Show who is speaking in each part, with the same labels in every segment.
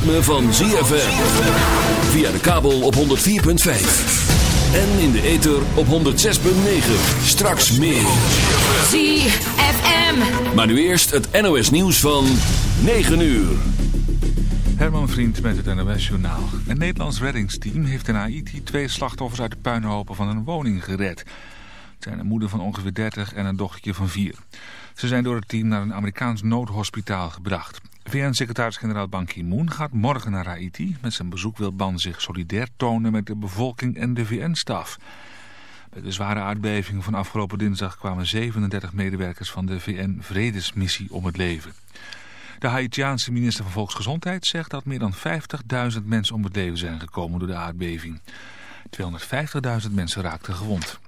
Speaker 1: Ritme van ZFM. Via de kabel op 104.5. En in de ether op 106.9. Straks meer.
Speaker 2: ZFM.
Speaker 1: Maar nu eerst het NOS nieuws van 9 uur.
Speaker 3: Herman Vriend met het NOS Journaal. Een Nederlands reddingsteam heeft in Haiti twee slachtoffers uit de puinhopen van een woning gered. Het zijn een moeder van ongeveer 30 en een dochtertje van 4. Ze zijn door het team naar een Amerikaans noodhospitaal gebracht. VN-secretaris-generaal Ban Ki-moon gaat morgen naar Haiti. Met zijn bezoek wil Ban zich solidair tonen met de bevolking en de VN-staf. Bij de zware aardbeving van afgelopen dinsdag kwamen 37 medewerkers van de VN-vredesmissie om het leven. De Haitiaanse minister van Volksgezondheid zegt dat meer dan 50.000 mensen om het leven zijn gekomen door de aardbeving. 250.000 mensen raakten gewond.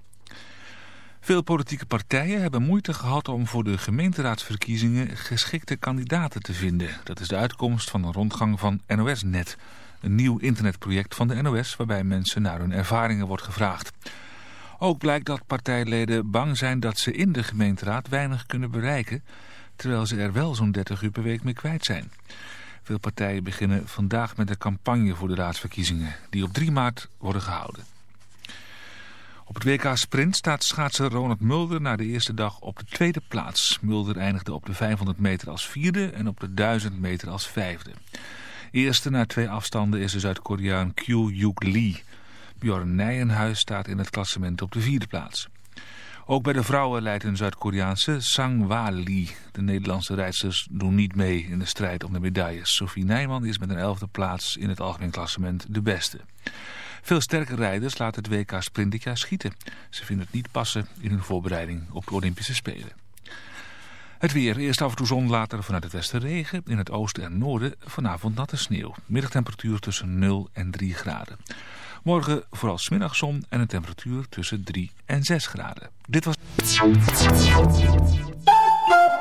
Speaker 3: Veel politieke partijen hebben moeite gehad om voor de gemeenteraadsverkiezingen geschikte kandidaten te vinden. Dat is de uitkomst van een rondgang van NOS-net. Een nieuw internetproject van de NOS waarbij mensen naar hun ervaringen wordt gevraagd. Ook blijkt dat partijleden bang zijn dat ze in de gemeenteraad weinig kunnen bereiken... terwijl ze er wel zo'n 30 uur per week mee kwijt zijn. Veel partijen beginnen vandaag met de campagne voor de raadsverkiezingen... die op 3 maart worden gehouden. Op het WK Sprint staat schaatser Ronald Mulder na de eerste dag op de tweede plaats. Mulder eindigde op de 500 meter als vierde en op de 1000 meter als vijfde. Eerste na twee afstanden is de Zuid-Koreaan Kyu-Yuk Lee. Bjorn Nijenhuis staat in het klassement op de vierde plaats. Ook bij de vrouwen leidt een Zuid-Koreaanse Sang-Wa Lee. De Nederlandse rijdsters doen niet mee in de strijd om de medailles. Sophie Nijman is met een elfde plaats in het algemeen klassement de beste. Veel sterke rijders laten het WK Sprint dit jaar schieten. Ze vinden het niet passen in hun voorbereiding op de Olympische Spelen. Het weer. Eerst af en toe zon, later vanuit het westen regen. In het oosten en noorden vanavond natte sneeuw. Middagtemperatuur tussen 0 en 3 graden. Morgen vooral zon en een temperatuur tussen 3 en 6 graden. Dit was...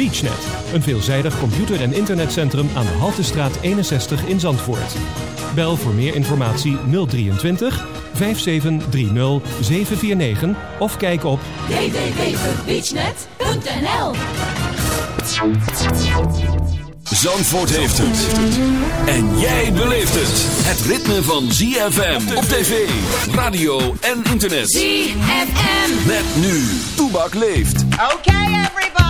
Speaker 4: BeachNet, een veelzijdig computer- en internetcentrum aan de Haltestraat 61 in Zandvoort. Bel voor meer informatie 023 5730 749 of kijk op
Speaker 5: www.beachnet.nl
Speaker 1: Zandvoort heeft het. En jij beleeft het. Het ritme van ZFM op tv, radio en internet.
Speaker 2: ZFM.
Speaker 1: Met nu. Toebak leeft.
Speaker 6: Okay, everybody,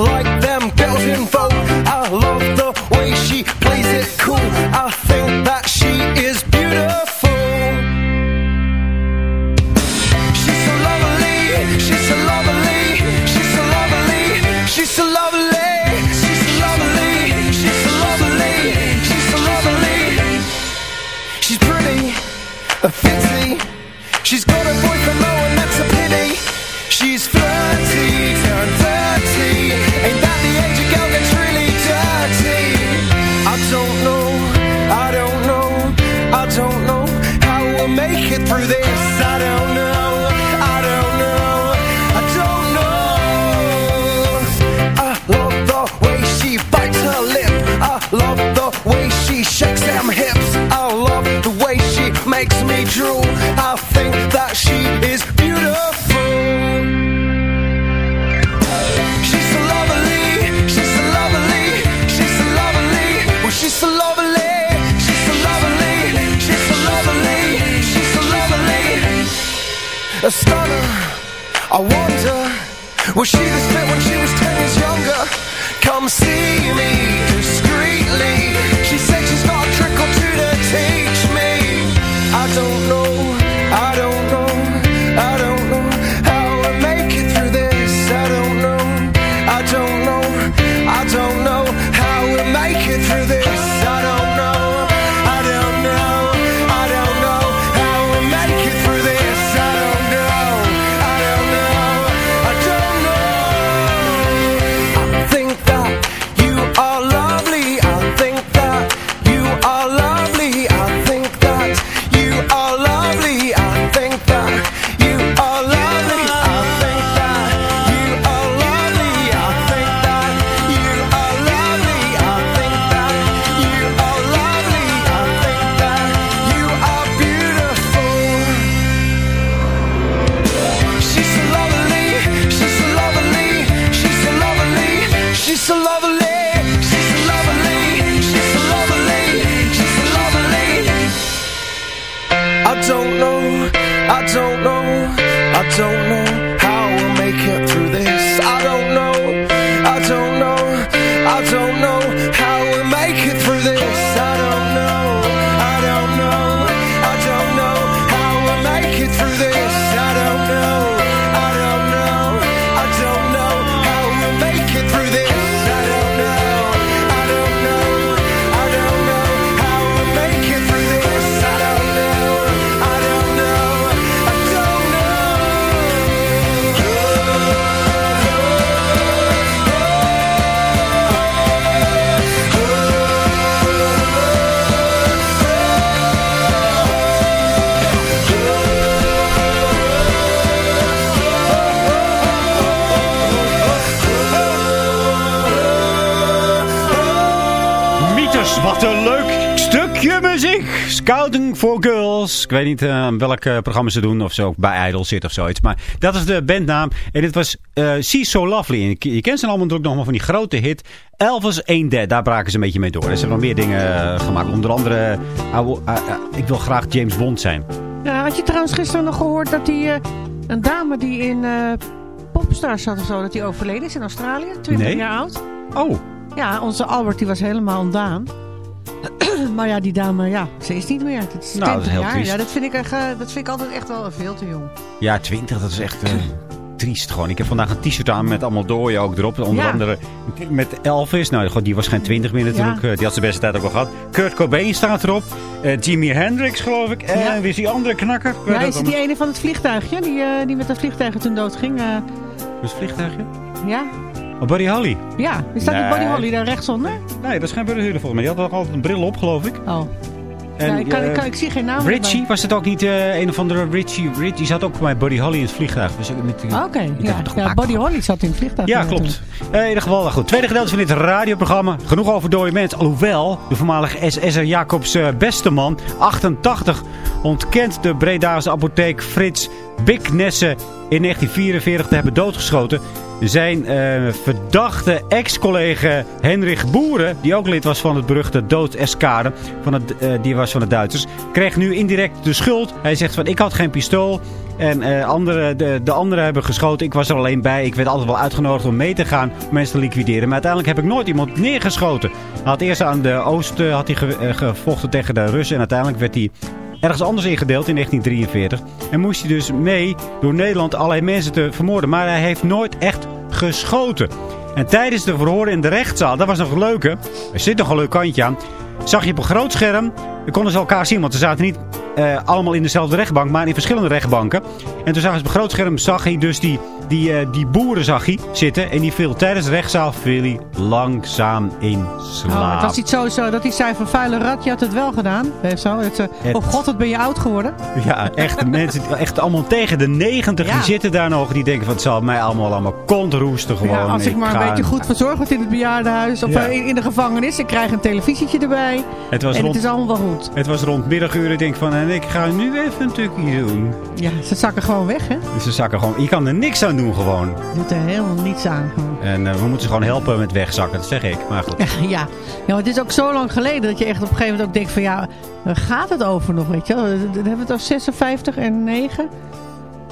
Speaker 7: like them girls in Vogue. I love the way she plays it cool. I makes me drool. I think that she is beautiful. She's so lovely. She's so lovely. She's so lovely. Oh, she's so lovely. She's so lovely. She's so lovely. She's so lovely. A stunner I wonder, was she the spit
Speaker 8: wat een leuk stukje muziek. Scouting for Girls. Ik weet niet uh, welk programma ze doen of ze ook bij Idol zit of zoiets. Maar dat is de bandnaam. En dit was uh, See So Lovely. En je kent ze allemaal natuurlijk nog maar van die grote hit. Elvis Ain't Dead. Daar braken ze een beetje mee door. Er zijn nog meer dingen gemaakt. Onder andere, ik wil graag James Bond zijn.
Speaker 9: Ja, had je trouwens gisteren nog gehoord dat die, een dame die in Popstars zat of zo, dat die overleden is in Australië? 20
Speaker 8: nee.
Speaker 9: jaar oud.
Speaker 8: Oh.
Speaker 9: Ja, onze Albert die was helemaal ontdaan. maar ja, die dame, ja, ze is niet meer. Het is
Speaker 8: nou, dat is heel
Speaker 9: jaar.
Speaker 8: triest.
Speaker 9: Ja, dat vind, ik echt, uh, dat vind ik altijd echt wel veel te jong.
Speaker 8: Ja, 20, dat is echt uh, triest gewoon. Ik heb vandaag een t-shirt aan met allemaal dooien ook erop. Onder
Speaker 9: ja.
Speaker 8: andere met Elvis. Nou, god, die was geen 20 meer natuurlijk. Ja. Die had zijn beste tijd ook al gehad. Kurt Cobain staat erop. Uh, Jimi Hendrix, geloof ik. En ja. wie is die andere knakker?
Speaker 9: Ja, is het die ene van het vliegtuigje? Die, die met dat vliegtuig toen doodging?
Speaker 8: Het vliegtuigje?
Speaker 9: Ja.
Speaker 8: Oh, Buddy Holly?
Speaker 9: Ja, is dat nee. Buddy Holly daar rechtsonder?
Speaker 8: Nee, dat is geen Buddy Holly volgens mij. Die had altijd een bril op, geloof ik.
Speaker 9: Oh. En, ja, ik, kan, uh, ik, kan, ik, zie geen naam
Speaker 8: Richie, was het ook niet uh, een of andere Richie? Richie zat ook bij Buddy Holly in het vliegtuig. Dus
Speaker 9: Oké, okay, ja, ja Buddy Holly zat in het vliegtuig.
Speaker 8: Ja, klopt. Uh, in ieder geval, goed. Tweede gedeelte van dit radioprogramma. Genoeg over dode mensen. Alhoewel, de voormalige SS'er Jacobs Besteman, 88, ontkent de Bredaanse apotheek Frits Biknesse in 1944 te hebben doodgeschoten. Zijn uh, verdachte ex-collega Henrich Boeren, die ook lid was van het beruchte dood-eskade, van uh, die was van de Duitsers, kreeg nu indirect de schuld. Hij zegt van ik had geen pistool en uh, andere, de, de anderen hebben geschoten. Ik was er alleen bij. Ik werd altijd wel uitgenodigd om mee te gaan om mensen te liquideren. Maar uiteindelijk heb ik nooit iemand neergeschoten. Hij had eerst aan de oosten had hij ge, gevochten tegen de Russen en uiteindelijk werd hij ergens anders ingedeeld in 1943. En moest hij dus mee door Nederland allerlei mensen te vermoorden. Maar hij heeft nooit echt geschoten. En tijdens de verhoren in de rechtszaal, dat was nog een leuke. Er zit nog een leuk kantje aan. Zag je op een groot scherm. Dan konden ze elkaar zien, want ze zaten niet uh, allemaal in dezelfde rechtbank, maar in verschillende rechtbanken. En toen zag hij op een groot scherm, zag hij dus die, die, uh, die boeren zag hij zitten. En die viel tijdens de rechtszaal viel hij langzaam in slaap.
Speaker 9: Oh, het was niet zo, zo dat hij zei van vuile rat, je had het wel gedaan. Zo, het, uh, het, oh god, wat ben je oud geworden.
Speaker 8: Ja, echt mensen, echt allemaal tegen de 90, ja. die zitten daar nog. Die denken van het zal mij allemaal, allemaal kont roesten gewoon.
Speaker 9: Ja, als ik, ik maar een beetje goed verzorgd word in het bejaardenhuis of ja. in, in, de gevangenis. Ik krijg een televisietje erbij.
Speaker 8: Het was
Speaker 9: en
Speaker 8: rond,
Speaker 9: het is allemaal wel goed.
Speaker 8: Het was rond middaguren. Ik denk van, en ik ga nu even een tukje doen.
Speaker 9: Ja, ze zakken gewoon weg, hè?
Speaker 8: Ze zakken gewoon. Je kan er niks aan doen gewoon.
Speaker 9: Je doet er helemaal niets aan. Gewoon.
Speaker 8: En uh, we moeten ze gewoon helpen met wegzakken, dat zeg ik. Maar goed.
Speaker 9: Ja, ja. het is ook zo lang geleden dat je echt op een gegeven moment ook denkt van ja, waar gaat het over nog, weet je wel? Dan hebben we het over 56 en 9.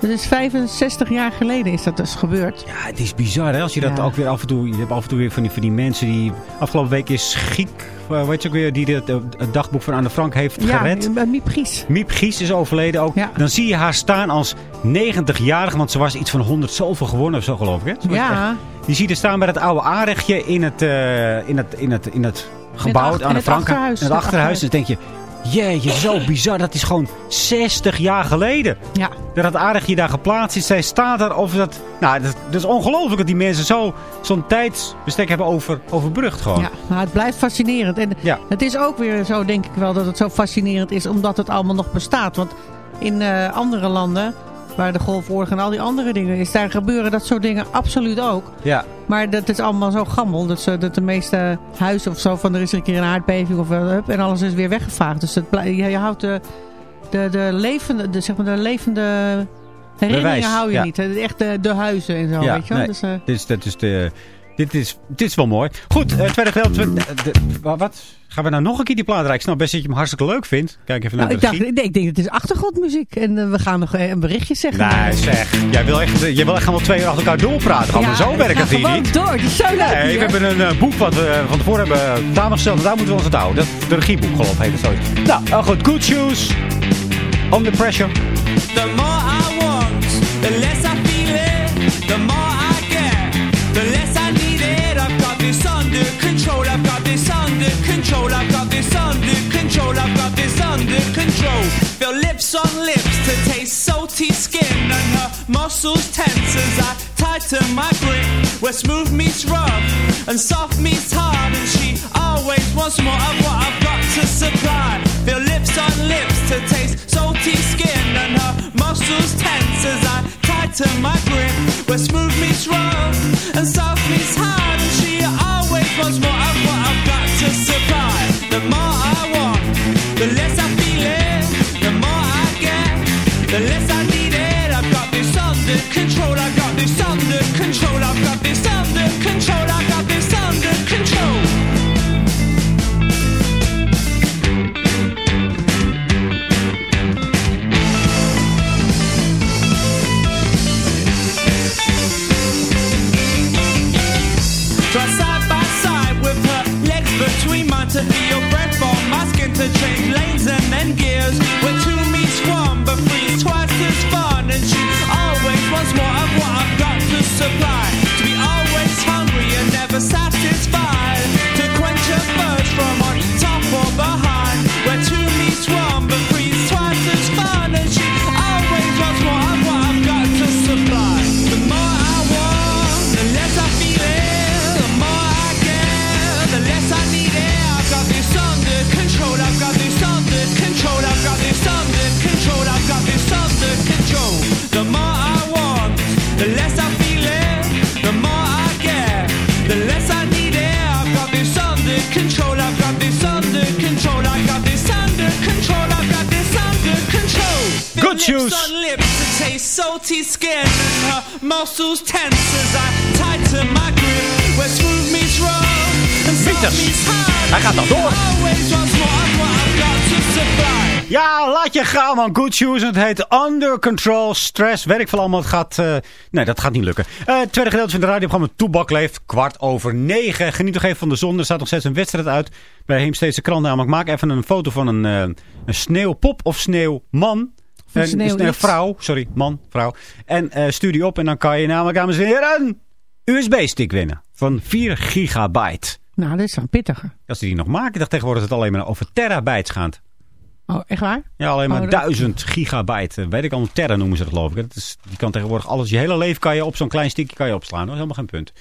Speaker 9: Dat is 65 jaar geleden is dat dus gebeurd.
Speaker 8: Ja, het is bizar hè, als je dat
Speaker 9: Ja.
Speaker 8: ook weer af en toe... Je hebt af en toe weer van die, van die mensen die... Afgelopen week is Giek, eh, weet je ook weer, die eh, het dagboek van Anne Frank heeft gered.
Speaker 9: Ja, Miep Gies.
Speaker 8: Miep Gies is overleden ook.
Speaker 9: Ja.
Speaker 8: Dan zie je haar staan als 90-jarige, want ze was iets van 100 zoveel gewonnen of zo geloof ik. Hè?
Speaker 9: Ja.
Speaker 8: echt- je er staan bij het oude aanrechtje in het, eh, in het, in het, in het gebouw,
Speaker 9: achter- in
Speaker 8: Anne
Speaker 9: het
Speaker 8: Frank.
Speaker 9: achterhuis.
Speaker 8: In het
Speaker 9: Het
Speaker 8: achterhuis. En dan denk je, jeetje, zo bizar. Dat is gewoon 60 jaar geleden.
Speaker 9: Ja.
Speaker 8: Dat het aanrechtje daar geplaatst is. Zij staat daar of dat... Nou, dat, dat is ongelooflijk dat die mensen zo, zo'n tijdsbestek hebben over, overbrugd gewoon.
Speaker 9: Ja, maar het blijft fascinerend. En
Speaker 8: Ja.
Speaker 9: het is ook weer zo, denk ik wel, dat het zo fascinerend is omdat het allemaal nog bestaat. Want in eh, andere landen, waar de golfoorlog en al die andere dingen is, daar gebeuren dat soort dingen absoluut ook.
Speaker 8: Ja.
Speaker 9: Maar dat is allemaal zo gammel, dat, ze, dat de meeste huizen of zo, van er is een keer een aardbeving of wel, hup, en alles is weer weggevaagd. Dus het je, je houdt de, de, de levende, de, zeg maar de levende herinneringen
Speaker 8: Bewijs,
Speaker 9: hou je
Speaker 8: ja.
Speaker 9: niet. Echt de, de huizen en zo, weet je wel.
Speaker 8: nee.
Speaker 9: Dus, eh,
Speaker 8: dit, is, dit, is de, dit, is, dit is wel mooi. Goed, eh, tweede gedeelte. eh, de- wa- wat? Gaan we nou nog een keer die plaat rijden? Ik snap best dat je hem hartstikke leuk vindt. Kijk even naar
Speaker 9: Nou, ik,
Speaker 8: de
Speaker 9: dacht,
Speaker 8: regie.
Speaker 9: nee, ik denk het is achtergrondmuziek. En eh, we gaan nog eh, een berichtje zeggen.
Speaker 8: Nee, zeg. Jij wil echt, eh, jij wil echt gewoon twee uur achter elkaar doorpraten. Gaan we zo werkt het hier
Speaker 9: gewoon
Speaker 8: niet.
Speaker 9: door. Het is zo leuk
Speaker 8: Nee, we hebben een boek wat we van tevoren hebben samengesteld. En daar moeten we ons aan houden. Dat is de regieboek geloof ik. heet het. Nou, eh, goed. Good shoes. Under pressure.
Speaker 10: The control. I've got this under control. I've got this under control. Feel lips on lips to taste salty skin and her muscles tense as I tighten my grip. Where smooth meets rough and soft meets hard, and she always wants more of what I've got to supply. Feel lips on lips to taste salty skin and her muscles tense as I tighten my grip. Where smooth meets rough and soft meets hard, and she always wants more So side by side with her legs between mine to feel breath on my skin to change lanes and then gears. Where two meets one, but three is twice as fun. And she always wants more of what I've got to supply. To be always hungry and never satisfied. To quench her thirst from on top or behind. Muscles tense as I tighten my grip. Where smooth meets rough and hard.
Speaker 8: Hij gaat nog door. Ja, laat je gaan man. Good shoes. Het heet Under Control Stress. Werk van allemaal. Het gaat... eh, nee, dat gaat niet lukken. Eh, het tweede gedeelte van de radioprogramma Toebak leeft. Kwart over negen. Geniet nog even van de zon. Er staat nog steeds een wedstrijd uit. Bij Heemsteedse krant namelijk. Maak even een foto van een, eh, een sneeuwpop of sneeuwman.
Speaker 9: Een sneeuw iets.
Speaker 8: sneeuwvrouw. Sorry, man, vrouw. En eh, stuur die op. En dan kan je namelijk, dames en heren, een USB-stick winnen. Van 4 gigabyte.
Speaker 9: Nou, dit is wel pittiger.
Speaker 8: Als die die nog maken, ik dacht tegenwoordig dat het alleen maar over terabytes gaat.
Speaker 9: Oh, echt waar?
Speaker 8: Ja, alleen maar
Speaker 9: Oh, dat-
Speaker 8: 1000 gigabyte. Eh, Weet ik al, terra noemen ze dat geloof ik. Dat is, je kan tegenwoordig alles, je hele leven kan je op zo'n klein stickje kan je opslaan. Dat is helemaal geen punt.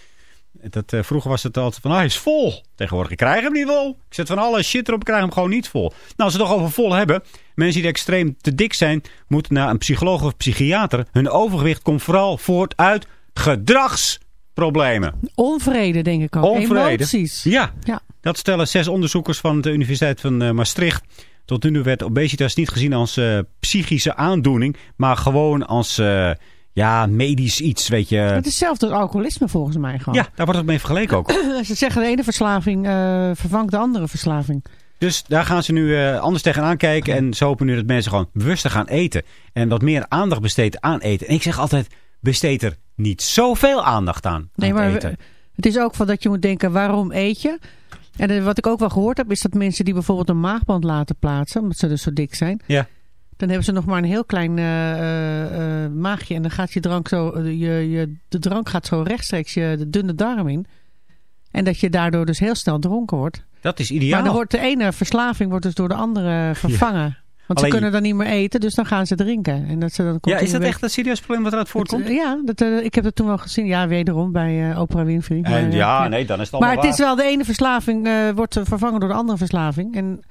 Speaker 8: Dat, eh, vroeger was het altijd van, ah, hij is vol. Tegenwoordig, ik krijg hem niet vol. Ik zet van alle shit erop, ik krijg hem gewoon niet vol. Nou, als we het toch over vol hebben. Mensen die extreem te dik zijn, moeten naar een psycholoog of psychiater. Hun overgewicht komt vooral voort uit gedragsproblemen.
Speaker 9: Onvrede, denk ik ook.
Speaker 8: Onvrede.
Speaker 9: Emoties.
Speaker 8: Ja,
Speaker 9: Ja.
Speaker 8: dat stellen zes onderzoekers van de Universiteit van eh, Maastricht. Tot nu toe werd obesitas niet gezien als eh, psychische aandoening, maar gewoon als ja, medisch iets, weet je.
Speaker 9: Het is hetzelfde als alcoholisme volgens mij gewoon.
Speaker 8: Ja, daar wordt het mee vergeleken ook.
Speaker 9: Ze zeggen de ene verslaving eh, vervangt de andere verslaving.
Speaker 8: Dus daar gaan ze nu eh, anders tegenaan kijken. En ze hopen nu dat mensen gewoon bewuster gaan eten. En wat meer aandacht besteedt aan eten. En ik zeg altijd, besteed er niet zoveel aandacht aan.
Speaker 9: Nee,
Speaker 8: aan
Speaker 9: maar
Speaker 8: eten.
Speaker 9: het is ook van dat je moet denken, waarom eet je? En eh, wat ik ook wel gehoord heb, is dat mensen die bijvoorbeeld een maagband laten plaatsen, omdat ze dus zo dik zijn.
Speaker 8: Ja.
Speaker 9: Dan hebben ze nog maar een heel klein eh, maagje en dan gaat je drank zo, je, je, de drank gaat zo rechtstreeks je de dunne darm in. En dat je daardoor dus heel snel dronken wordt.
Speaker 8: Dat is ideaal.
Speaker 9: Maar dan wordt de ene verslaving wordt dus door de andere vervangen. Want
Speaker 8: Alleen-
Speaker 9: ze kunnen dan niet meer eten, dus dan gaan ze drinken. En dat ze dan
Speaker 8: ja, is dat
Speaker 9: weg-
Speaker 8: echt een serieus probleem wat eruit voortkomt?
Speaker 9: dat, ja, dat, ik heb dat toen wel gezien. Ja, wederom bij eh, Oprah Winfrey. Maar,
Speaker 8: En ja, nee, dan is het
Speaker 9: Maar
Speaker 8: allemaal
Speaker 9: het is wel de ene verslaving wordt vervangen door de andere verslaving. En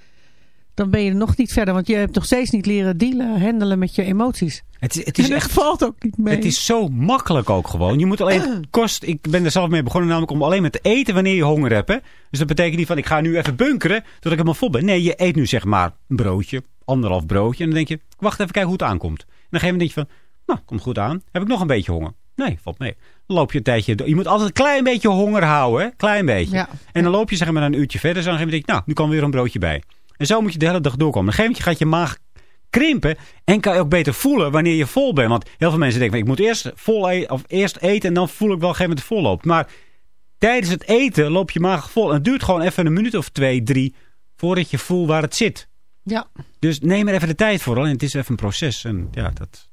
Speaker 9: dan ben je nog niet verder. Want je hebt nog steeds niet leren dealen, handelen met je emoties.
Speaker 8: Het is, het is
Speaker 9: en dat
Speaker 8: echt
Speaker 9: valt ook niet mee.
Speaker 8: Het is zo makkelijk ook gewoon. Je moet alleen kost. Ik ben er zelf mee begonnen, namelijk om alleen maar te eten wanneer je honger hebt. Hè? Dus dat betekent niet van ik ga nu even bunkeren tot ik helemaal vol ben. Nee, je eet nu zeg maar een broodje, anderhalf broodje. En dan denk je, wacht even kijken hoe het aankomt. En dan geef je denk je van, nou, komt goed aan. Heb ik nog een beetje honger? Nee, valt mee. Dan loop je een tijdje. door. Je moet altijd een klein beetje honger houden, hè? Klein beetje.
Speaker 9: Ja.
Speaker 8: En dan loop je zeg maar een uurtje verder. Dus dan denk je, nou, nu kan weer een broodje bij. En zo moet je de hele dag doorkomen. Op een gegeven moment gaat je maag krimpen. En kan je ook beter voelen wanneer je vol bent. Want heel veel mensen denken, ik moet eerst, vol eten, of eerst eten en dan voel ik wel een gegeven moment vol loopt. Maar tijdens het eten loop je maag vol. En het duurt gewoon even een minuut of twee, drie, voordat je voelt waar het zit.
Speaker 9: Ja.
Speaker 8: Dus neem er even de tijd voor. En het is even een proces. En ja, dat,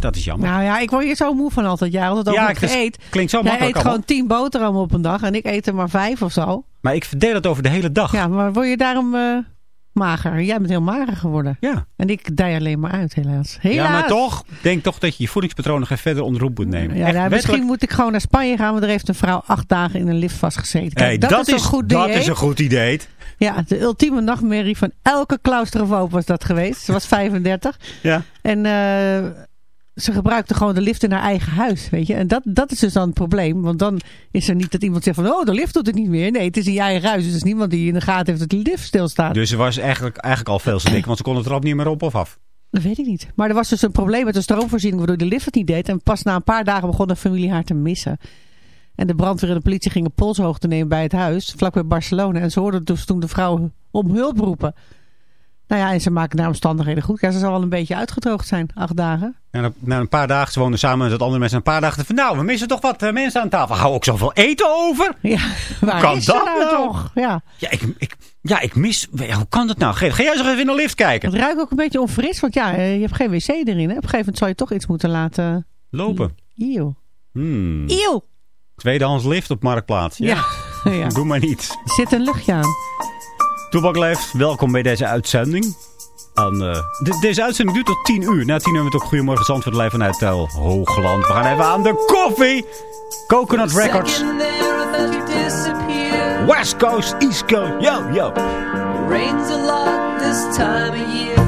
Speaker 8: dat is jammer.
Speaker 9: Nou ja, ik word hier zo moe van altijd. Jij altijd
Speaker 8: Ja, is-
Speaker 9: eet.
Speaker 8: klinkt zo
Speaker 9: Jij
Speaker 8: makkelijk
Speaker 9: eet gewoon tien boterhammen op een dag. En ik eet er maar vijf of zo.
Speaker 8: Maar ik verdeel het over de hele dag.
Speaker 9: Ja, maar word je daarom eh, mager? Jij bent heel mager geworden.
Speaker 8: Ja.
Speaker 9: En ik dij alleen maar uit, helaas. Helaas.
Speaker 8: Ja, maar toch, denk toch dat je je voedingspatroon nog even verder onder roep moet nemen.
Speaker 9: Ja, nou, misschien
Speaker 8: wettelijk-
Speaker 9: moet ik gewoon naar Spanje gaan, want er heeft een vrouw acht dagen in een lift vastgezeten. Kijk,
Speaker 8: Hey,
Speaker 9: dat, is een goed
Speaker 8: dat
Speaker 9: dieet.
Speaker 8: is een goed idee.
Speaker 9: Ja, de ultieme nachtmerrie van elke claustrofoob was dat geweest. Ze was 35.
Speaker 8: Ja.
Speaker 9: En eh, ze gebruikte gewoon de lift in haar eigen huis, weet je. En dat, dat is dus dan het probleem. Want dan is er niet dat iemand zegt van... oh, de lift doet het niet meer. Nee, het is in je eigen huis. Dus is niemand die in de gaten heeft dat de lift stilstaat.
Speaker 8: Dus ze was eigenlijk, eigenlijk al veel te dik, want ze kon het erop niet meer op of af.
Speaker 9: Dat weet ik niet. Maar er was dus een probleem met de stroomvoorziening... waardoor de lift het niet deed. En pas na een paar dagen begon de familie haar te missen. En de brandweer en de politie gingen polshoogte nemen bij het huis... vlakbij Barcelona. En ze hoorden dus toen de vrouw om hulp roepen. Nou ja, en ze maken naar omstandigheden goed. Ja, ze zal wel een beetje uitgedroogd zijn, acht dagen.
Speaker 8: En na- een paar dagen, ze woonden samen met andere mensen, een paar dagen van, nou, we missen toch wat eh, mensen aan tafel. Hou ook zoveel eten over?
Speaker 9: Ja, waar
Speaker 8: kan
Speaker 9: is
Speaker 8: dat
Speaker 9: nou,
Speaker 8: nou?
Speaker 9: toch? Ja.
Speaker 8: Ja, ik, ik, ja, ik mis, ja, hoe kan dat nou? Ga, ga jij eens even in de lift kijken?
Speaker 9: Het ruikt ook een beetje onfris, want ja, eh, je hebt geen wc erin. Hè? Op een gegeven moment zal je toch iets moeten laten...
Speaker 8: Lopen.
Speaker 9: Eeuw.
Speaker 8: Hmm.
Speaker 9: Eeuw!
Speaker 8: Tweedehands lift op Marktplaats. Ja.
Speaker 9: Ja. ja.
Speaker 8: Doe maar niet.
Speaker 9: Er zit een luchtje aan.
Speaker 8: Toebak leeft, welkom bij deze uitzending. Aan, eh, de- deze uitzending duurt tot 10 uur. Na 10 uur hebben we ook Goedemorgen Zandvoort live vanuit Tel Hoogland. We gaan even aan de koffie. Coconut Records. West Coast, East Coast. Yo, yo.
Speaker 11: rains a lot this time of year.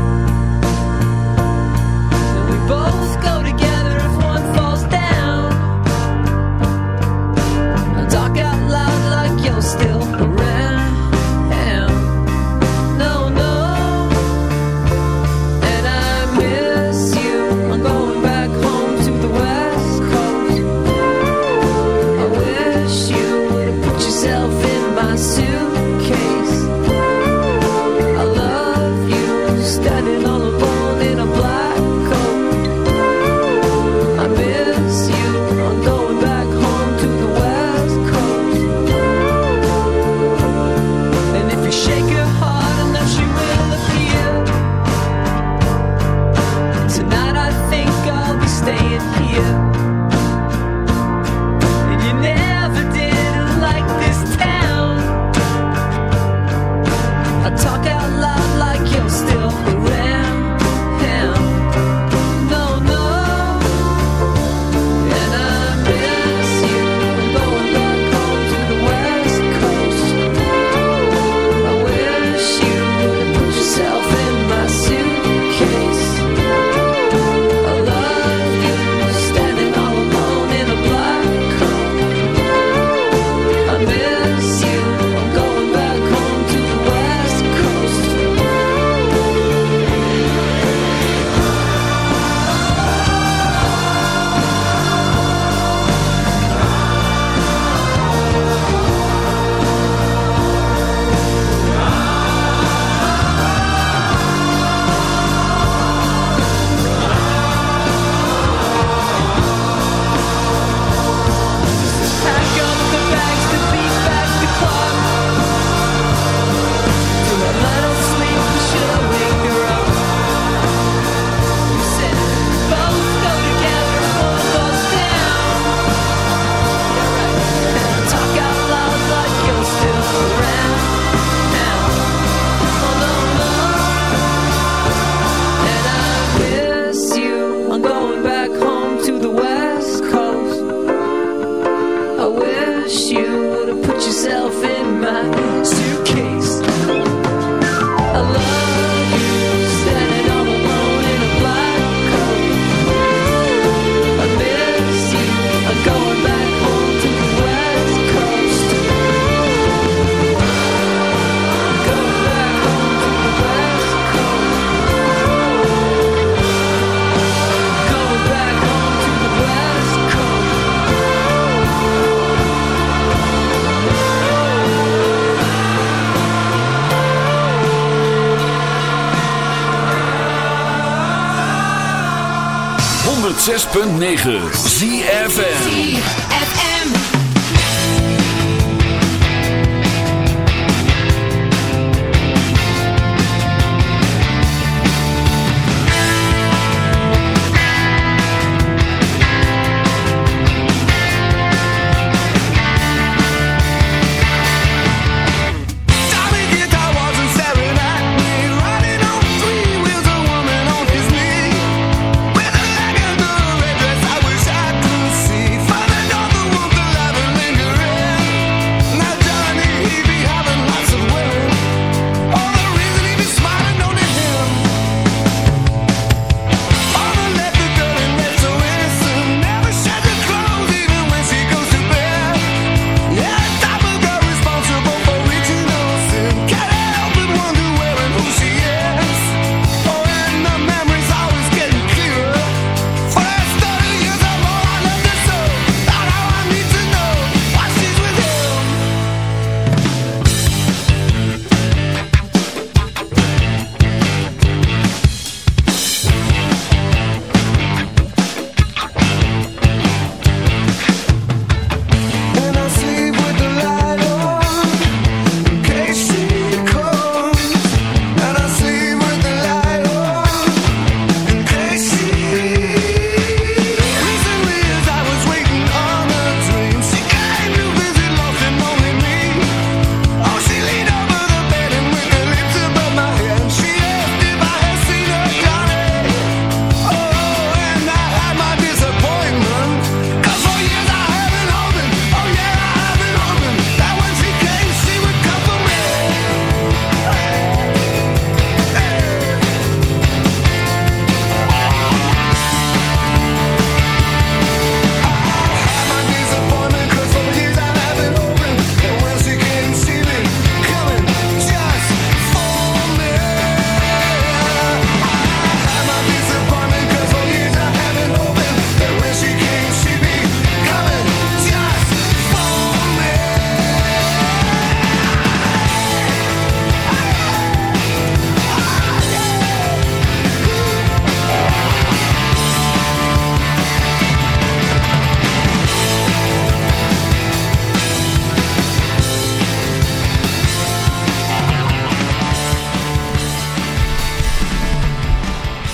Speaker 7: 106.9 ZFM.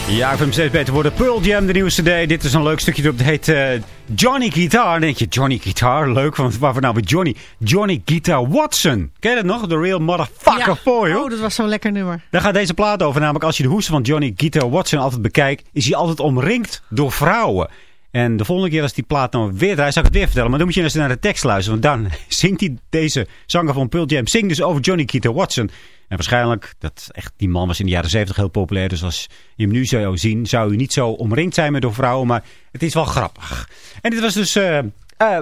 Speaker 8: Ja, ik vind hem steeds beter worden. Pearl Jam, de nieuwe cd. Dit is een leuk stukje. Het heet eh, Johnny Guitar. Dan denk je, Johnny Guitar? Leuk, want waarvoor nou weer Johnny? Johnny Guitar Watson. Ken je dat nog? The real motherfucker for you.
Speaker 9: Oh, dat was zo'n lekker nummer.
Speaker 8: Daar gaat deze plaat over. Namelijk als je de hoesten van Johnny Guitar Watson altijd bekijkt... is hij altijd omringd door vrouwen. En de volgende keer als die plaat nou weer draait... zal ik het weer vertellen. Maar dan moet je eens naar de tekst luisteren. Want dan zingt hij, deze zanger van Pearl Jam... zingt dus over Johnny Guitar Watson... En waarschijnlijk, dat echt, die man was in de jaren 70 heel populair. Dus als je hem nu zou zien, zou u niet zo omringd zijn met door vrouwen. Maar het is wel grappig. En dit was dus eh, eh,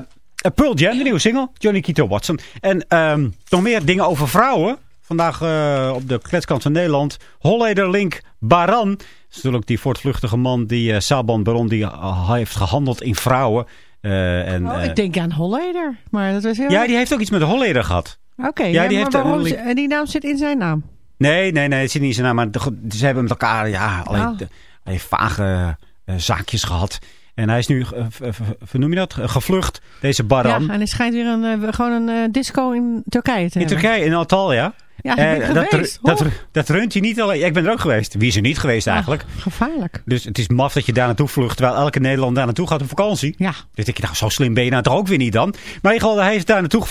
Speaker 8: Pearl Jam, de nieuwe single. Johnny Guitar Watson. En ehm, nog meer dingen over vrouwen. Vandaag eh, op de kletskant van Nederland. Holleder Link Baran. Dat is natuurlijk die voortvluchtige man, die uh, Saban Baron, die heeft gehandeld in vrouwen. En,
Speaker 9: Oh, ik denk aan Holleder. Maar dat was heel...
Speaker 8: ja, die heeft ook iets met de Holleder gehad.
Speaker 9: Oké,
Speaker 8: Ja,
Speaker 9: ja,
Speaker 8: die heeft,
Speaker 9: waarom
Speaker 8: een
Speaker 9: en die naam zit in zijn naam.
Speaker 8: Nee, nee, nee, het zit niet in zijn naam. Maar de- ze hebben met elkaar ja, alleen,
Speaker 9: Oh.
Speaker 8: de- alleen vage eh, zaakjes gehad. En hij is nu, eh, hoe noem je dat, gevlucht, deze Baran.
Speaker 9: Ja, en er schijnt weer een, eh, gewoon een disco in Turkije te
Speaker 8: in
Speaker 9: hebben.
Speaker 8: Turkije, in Antalya.
Speaker 9: Ja, ik ben
Speaker 8: Eh, dat,
Speaker 9: geweest.
Speaker 8: dat,
Speaker 9: Oh.
Speaker 8: dat runt hij niet alleen. Ik ben er ook geweest. Wie is er niet geweest eigenlijk?
Speaker 9: Gevaarlijk.
Speaker 8: Dus het is maf dat je daar naartoe vlucht, terwijl elke Nederlander daar naartoe gaat op vakantie.
Speaker 9: Ja.
Speaker 8: Dus denk je, nou zo slim ben je nou toch ook weer niet dan. Maar in ieder geval, hij is daar naartoe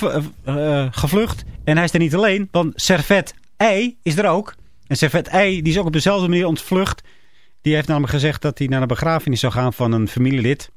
Speaker 8: eh, eh, gevlucht. En hij is er niet alleen, want Servet Ei is er ook. En Servet Ei, die is ook op dezelfde manier ontvlucht. Die heeft namelijk gezegd dat hij naar een begrafenis zou gaan van een familielid.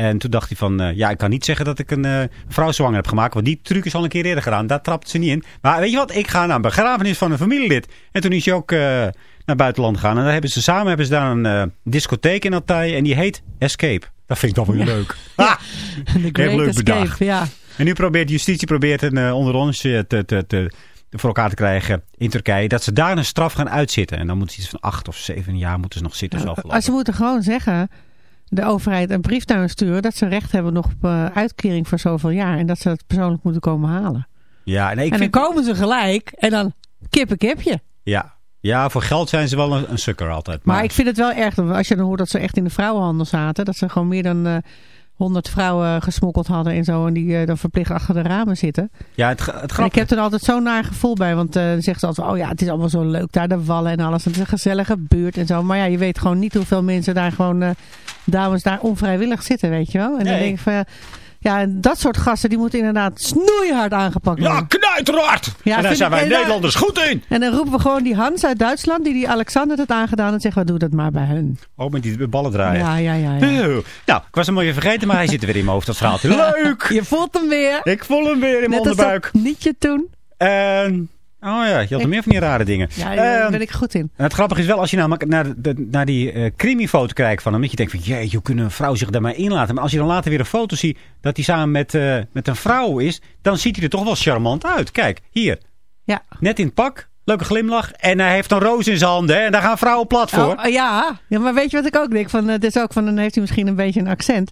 Speaker 8: En toen dacht hij van, eh, ja, ik kan niet zeggen dat ik een eh, vrouw zwanger heb gemaakt. Want die truc is al een keer eerder gedaan. Daar trapt ze niet in. Maar weet je wat, ik ga naar een begrafenis van een familielid. En toen is hij ook eh, naar het buitenland gegaan. En daar hebben ze samen hebben ze daar een discotheek in Altai. En die heet Escape. Dat vind ik toch wel leuk. Ah,
Speaker 9: The
Speaker 8: heel leuk
Speaker 9: Escape,
Speaker 8: bedacht.
Speaker 9: ja.
Speaker 8: En nu probeert justitie probeert een onder ons te, te, te, voor elkaar te krijgen in Turkije. Dat ze daar een straf gaan uitzitten. En dan moeten ze iets van acht of zeven jaar moeten ze nog zitten.
Speaker 9: Ja, als ze moeten gewoon zeggen, de overheid een brief naar hen sturen, dat ze recht hebben nog op eh, uitkering voor zoveel jaar. En dat ze het persoonlijk moeten komen halen.
Speaker 8: Ja, nee, ik
Speaker 9: en
Speaker 8: vind...
Speaker 9: dan komen ze gelijk en dan kippen kipje.
Speaker 8: Ja, Ja, voor geld zijn ze wel een, een sukker altijd.
Speaker 9: Maar ik vind het wel erg, als je dan hoort dat ze echt in de vrouwenhandel zaten. Dat ze gewoon meer dan eh 100 vrouwen gesmokkeld hadden en zo. En die eh, dan verplicht achter de ramen zitten.
Speaker 8: Ja, het, het
Speaker 9: En ik heb er altijd zo'n naar gevoel bij. Want eh, dan zeggen ze altijd, oh ja, het is allemaal zo leuk daar, de wallen en alles. Het is een gezellige buurt en zo. Maar ja, je weet gewoon niet hoeveel mensen daar gewoon, eh, dames daar onvrijwillig zitten, weet je wel. En dan
Speaker 8: Nee.
Speaker 9: denk ik van, ja, en dat soort gasten, die moeten inderdaad snoeihard aangepakt worden.
Speaker 8: Ja, knijterhard!
Speaker 9: Ja,
Speaker 8: en daar zijn wij Nederlanders goed in.
Speaker 9: En dan roepen we gewoon die Hans uit Duitsland, die die Alexander het aangedaan. En zeggen we, doe dat maar bij hun.
Speaker 8: Oh, met die ballen draaien.
Speaker 9: Ja, ja, ja. ja.
Speaker 8: Nou, ik was hem al even vergeten, maar hij zit er weer in mijn hoofd, dat verhaal. Leuk!
Speaker 9: Je voelt hem weer.
Speaker 8: Ik voel hem weer in mijn
Speaker 9: Net als
Speaker 8: onderbuik.
Speaker 9: dat nietje toen.
Speaker 8: En... Oh ja, je had er meer van die rare dingen.
Speaker 9: Ja, daar
Speaker 8: Ehm,
Speaker 9: ben ik goed in.
Speaker 8: En het grappige is wel, als je namelijk naar, de, naar die eh crimi-foto kijkt van hem, dat je denkt van, jeetje, hoe kunnen een vrouw zich daar maar inlaten? Maar als je dan later weer een foto ziet dat hij samen met, eh, met een vrouw is, dan ziet hij er toch wel charmant uit. Kijk, hier.
Speaker 9: Ja.
Speaker 8: Net in het pak, leuke glimlach. En hij heeft een roos in zijn handen, hè, en daar gaan vrouwen plat voor.
Speaker 9: Oh, ja. ja, maar weet je wat ik ook denk? Van, eh, dit is ook van, dan heeft hij misschien een beetje een accent.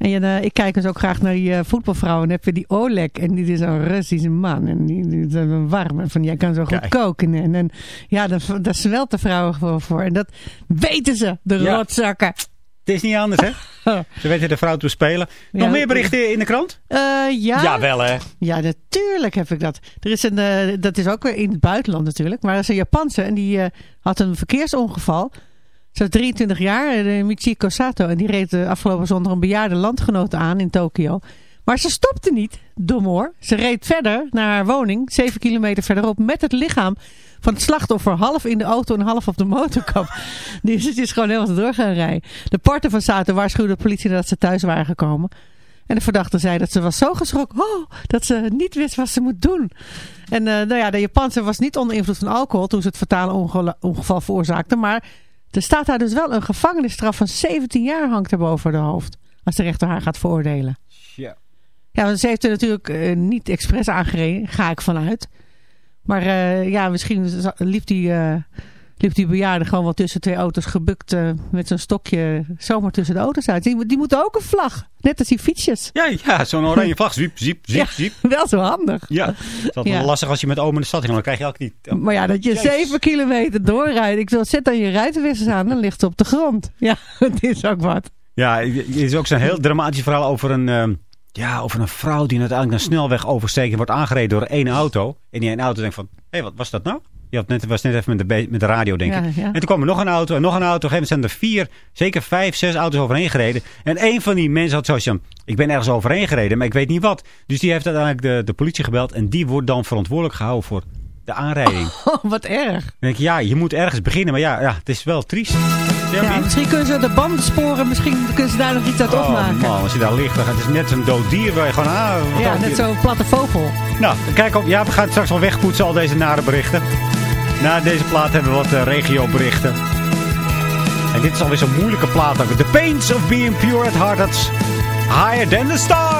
Speaker 9: En eh, ik kijk dus ook graag naar die eh, voetbalvrouwen. Dan heb je die Oleg. En die is een Russische man. En die, die is een warm. En van, jij kan zo goed
Speaker 8: Kijk.
Speaker 9: koken. En, en ja, daar, daar zwelt de vrouwen voor, voor. En dat weten ze, de
Speaker 8: Ja.
Speaker 9: rotzakken.
Speaker 8: Het is niet anders, hè? Ze weten de vrouw te bespelen. Nog
Speaker 9: Ja.
Speaker 8: meer berichten in de krant?
Speaker 9: Eh, ja.
Speaker 8: Jawel, hè?
Speaker 9: Ja, natuurlijk heb ik dat. Er is een, dat is ook weer in het buitenland natuurlijk. Maar er is een Japanse en die had een verkeersongeval. Ze was 23 jaar, eh, Michiko Sato. En die reed eh, afgelopen zondag een bejaarde landgenoot aan in Tokio. Maar ze stopte niet, dom hoor. Ze reed verder naar haar woning, 7 kilometer verderop, met het lichaam van het slachtoffer half in de auto en half op de motorkap. Dus het is gewoon helemaal door gaan rijden. De partner van Sato waarschuwde de politie dat ze thuis waren gekomen. En de verdachte zei dat ze was zo geschrokken oh, dat ze niet wist wat ze moet doen. En eh, nou ja, de Japanse was niet onder invloed van alcohol toen ze het fatale onge- ongeval veroorzaakte. Maar er staat daar dus wel een gevangenisstraf van 17 jaar hangt er boven de hoofd. Als de rechter haar gaat veroordelen.
Speaker 8: Ja.
Speaker 9: Ja, want ze heeft er natuurlijk eh, niet expres aangereden, ga ik vanuit. Maar eh, ja, misschien liep die, eh, liep die bejaarde gewoon wel tussen twee auto's gebukt eh, met zijn stokje zomaar tussen de auto's uit. Die, die moeten ook een vlag, net als die fietsjes.
Speaker 8: Ja, ja zo'n oranje vlag. Ziep, ziep, ziep,
Speaker 9: Ja,
Speaker 8: ziep.
Speaker 9: wel zo handig.
Speaker 8: Ja, het is
Speaker 9: Ja.
Speaker 8: lastig als je met oom in de stad ging. Dan krijg je elke niet...
Speaker 9: Maar ja, dat je zeven kilometer doorrijdt. Ik wil zet dan je ruitenwissers aan, dan ligt ze op de grond. Ja, het is ook wat.
Speaker 8: Ja, er is ook zo'n heel dramatisch verhaal over een, ehm, ja, over een vrouw die uiteindelijk een snelweg oversteekt en wordt aangereden door één auto. En die ene auto denkt van, hé, hey, wat was dat nou? Je had net, was net even met de, met de radio, denk
Speaker 9: Ja,
Speaker 8: ik.
Speaker 9: ja.
Speaker 8: En toen kwam er nog een auto en nog een auto. Op een gegeven moment zijn er vier, zeker vijf, zes auto's overheen gereden. En één van die mensen had zoiets van, ik ben ergens overheen gereden, maar ik weet niet wat. Dus die heeft uiteindelijk de, de politie gebeld en die wordt dan verantwoordelijk gehouden voor de aanrijding.
Speaker 9: Oh, wat erg.
Speaker 8: Dan denk ik, ja, je moet ergens beginnen, maar ja, ja het is wel triest. Ja,
Speaker 9: misschien kunnen ze de bandensporen, misschien kunnen ze daar nog iets uit
Speaker 8: Oh
Speaker 9: opmaken.
Speaker 8: man, als je daar ligt, dan gaat het is net zo'n dood dier waar je gewoon... Ah,
Speaker 9: ja, net zo'n platte vogel.
Speaker 8: Nou, kijk op. Ja, we gaan het straks wel wegpoetsen, al deze nare berichten. Na deze plaat hebben we wat eh, regioberichten. En dit is alweer zo'n moeilijke plaat. ook. The Pains of Being Pure at Heart. That's higher than the stars.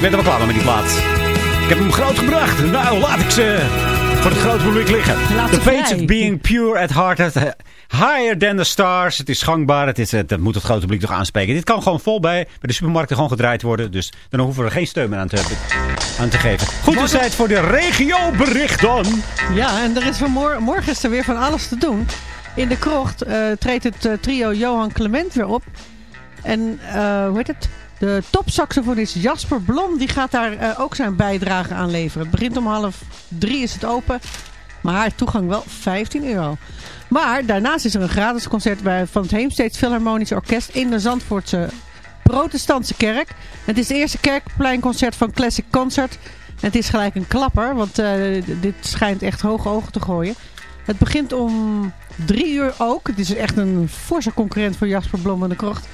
Speaker 8: Ik ben er wel klaar met die plaat. Ik heb hem groot gebracht. Nou, laat ik ze voor het grote publiek liggen. The
Speaker 9: vrij.
Speaker 8: of Being Pure at Heart. Eh, Higher than the stars. Het is gangbaar. Het is, eh, dat moet het grote publiek toch aanspreken. Dit kan gewoon vol bij, bij de supermarkten gewoon gedraaid worden. Dus dan hoeven we er geen steun meer aan te, aan te geven. Goed, tijd voor de regioberichten.
Speaker 9: Ja, en er is van mor- morgen is er weer van alles te doen. In de krocht eh, treedt het trio Johan Clement weer op. En hoe heet het? De topsaxofonist Jasper Blom die gaat daar eh, ook zijn bijdrage aan leveren. Het begint om half drie is het open. Maar toegang wel 15 euro. Maar daarnaast is er een gratis concert bij, van het Heemsteeds Philharmonisch Orkest in de Zandvoortse Protestantse Kerk. Het is het eerste kerkpleinconcert van Classic Concert. En het is gelijk een klapper, want eh, dit schijnt echt hoge ogen te gooien. Het begint om drie uur ook. Het is echt een forse concurrent voor Jasper Blom en de Krocht.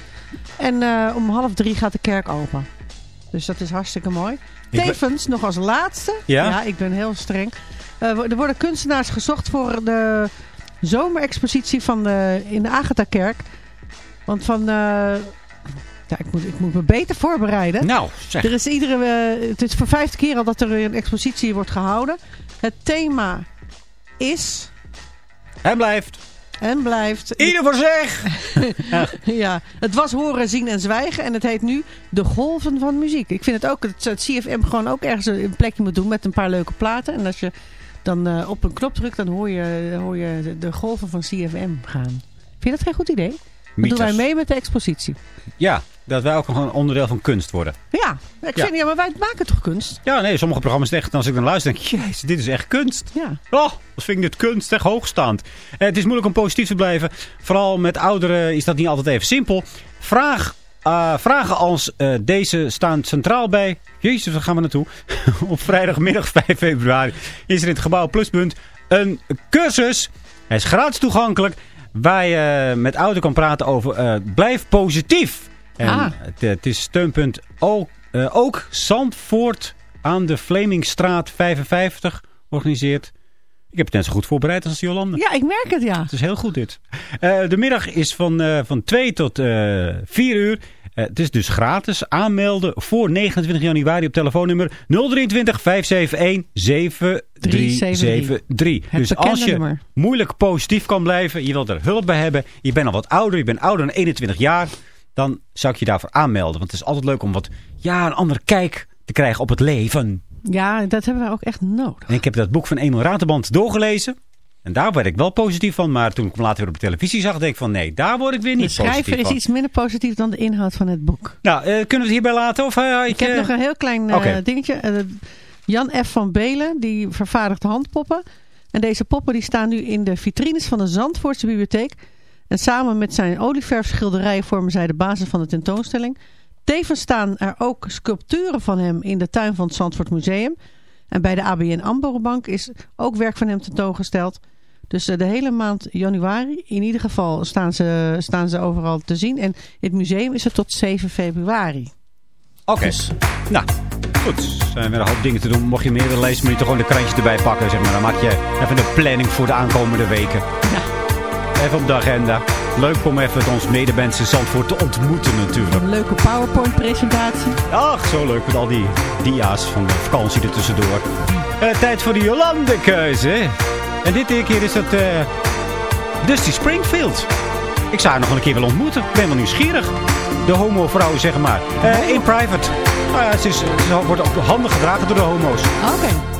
Speaker 9: En eh, om half drie gaat de kerk open. Dus dat is hartstikke mooi.
Speaker 8: Ik
Speaker 9: Tevens, nog als laatste.
Speaker 8: Ja?
Speaker 9: ik ben heel streng. Eh, er worden kunstenaars gezocht voor de zomerexpositie van de, in de Agatha-kerk. Want van... eh, ja, ik moet, ik moet me beter voorbereiden.
Speaker 8: Nou, zeg.
Speaker 9: Er is iedere, het is voor vijfde keer al dat er een expositie wordt gehouden. Het thema is
Speaker 8: Hij blijft.
Speaker 9: En blijft...
Speaker 8: Ieder voor zich.
Speaker 9: ja, het was horen, zien en zwijgen. En het heet nu De Golven van Muziek. Ik vind het ook dat het CFM gewoon ook ergens een plekje moet doen met een paar leuke platen. En als je dan eh, op een knop drukt, dan hoor je, hoor je de, de golven van CFM gaan. Vind je dat geen goed idee? Dan doen wij mee met de expositie.
Speaker 8: Ja, dat wij ook gewoon een onderdeel van kunst worden.
Speaker 9: Ja, ik
Speaker 8: Ja.
Speaker 9: vind ja, maar wij maken toch kunst?
Speaker 8: Ja, nee, sommige programma's echt, als ik dan luister, denk ik, jezus, dit is echt kunst.
Speaker 9: Ja.
Speaker 8: Oh, wat vind ik dit kunst, echt hoogstaand. Eh, het is moeilijk om positief te blijven. Vooral met ouderen is dat niet altijd even simpel. Vraag, eh, vragen als eh, deze staan centraal bij... Jezus, waar gaan we naartoe? Op vrijdagmiddag 5 februari is er in het gebouw Pluspunt een cursus. Hij is gratis toegankelijk. Waar je met ouderen kan praten over blijf positief. En
Speaker 9: Ah.
Speaker 8: het, het is steunpunt ook, eh, ook Zandvoort aan de Vlemingstraat 55 organiseert. Ik heb het net zo goed voorbereid als Jolande.
Speaker 9: Ja, ik merk het, ja.
Speaker 8: Het is heel goed dit. Eh, de middag is van, eh, van 2 tot eh 4 uur. Het is dus gratis. Aanmelden voor 29 januari op telefoonnummer 023 571 7373.
Speaker 9: Het
Speaker 8: Dus als je
Speaker 9: nummer.
Speaker 8: moeilijk positief kan blijven, je wilt er hulp bij hebben, je bent al wat ouder, je bent ouder dan 21 jaar, dan zou ik je daarvoor aanmelden. Want het is altijd leuk om wat, ja, een andere kijk te krijgen op het leven.
Speaker 9: Ja, dat hebben wij ook echt nodig.
Speaker 8: En ik heb dat boek van Emil Raterband doorgelezen. En daar werd ik wel positief van. Maar toen ik hem later weer op de televisie zag, denk ik van nee, daar word ik weer niet positief
Speaker 9: schrijver is
Speaker 8: van.
Speaker 9: iets minder positief dan de inhoud van het boek.
Speaker 8: Nou, eh, kunnen we het hierbij laten? Of, eh,
Speaker 9: Ik heb nog een heel klein eh, dingetje. Jan F. van Belen, die vervaardigt handpoppen. En deze poppen die staan nu in de vitrines van de Zandvoortse bibliotheek. En samen met zijn olieverfschilderijen vormen zij de basis van de tentoonstelling. Tevens staan er ook sculpturen van hem in de tuin van het Zandvoort Museum. En bij de ABN AMRO Bank is ook werk van hem tentoongesteld. Dus eh, de hele maand januari, in ieder geval, staan ze, staan ze overal te zien. En het museum is er tot 7 februari.
Speaker 8: Oké. Nou, goed. Er zijn weer een hoop dingen te doen. Mocht je meer willen lezen, moet je toch gewoon de krantje erbij pakken. Zeg maar. Dan maak je even de planning voor de aankomende weken. Even op de agenda. Leuk om even met ons medemensen Zandvoort te ontmoeten natuurlijk.
Speaker 9: Een leuke PowerPoint-presentatie.
Speaker 8: Ach, zo leuk met al die dia's van de vakantie er tussendoor. Eh, tijd voor de Jolande-keuze. En dit keer is dat eh, Dusty Springfield. Ik zou haar nog een keer willen ontmoeten. Ik ben wel nieuwsgierig. De homo-vrouw, zeg maar. Eh, in private. Nou ja, ze, is, ze wordt op de handen gedragen door de homo's.
Speaker 9: Oké.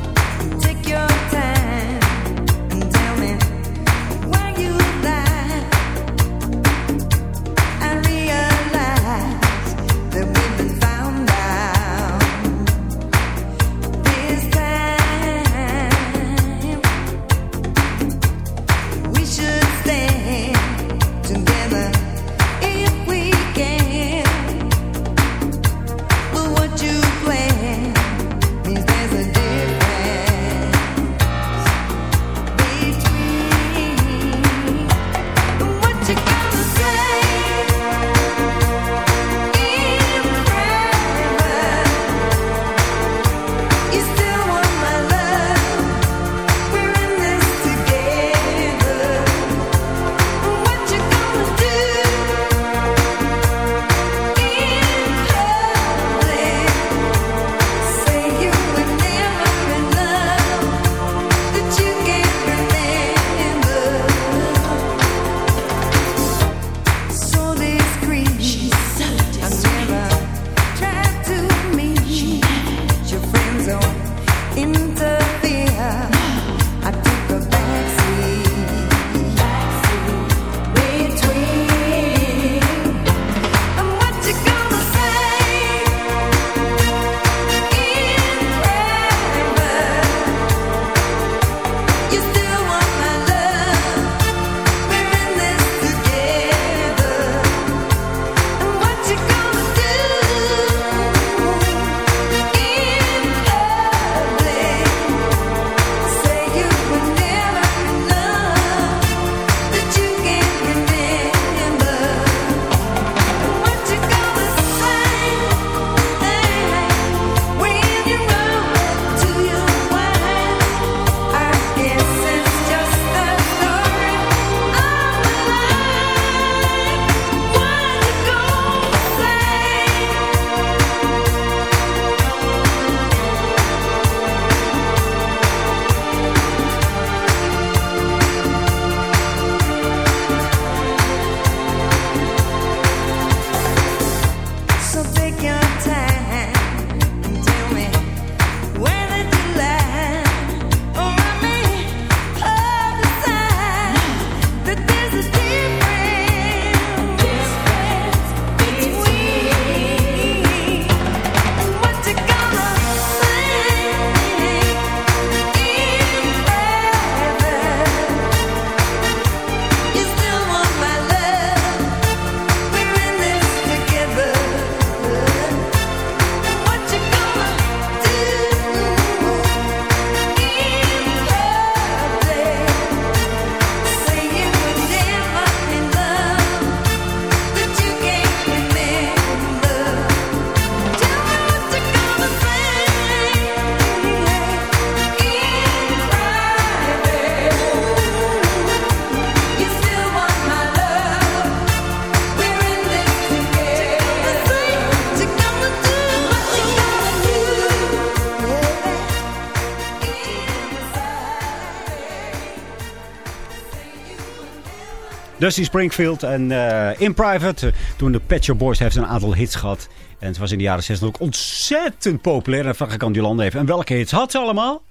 Speaker 8: Dusty Springfield en eh, In Private. Eh, toen de Pet Shop Boys heeft een aantal hits gehad. En het was in de jaren 60 ook ontzettend populair. En dan vraag ik aan Jolande even. En welke hits had ze allemaal?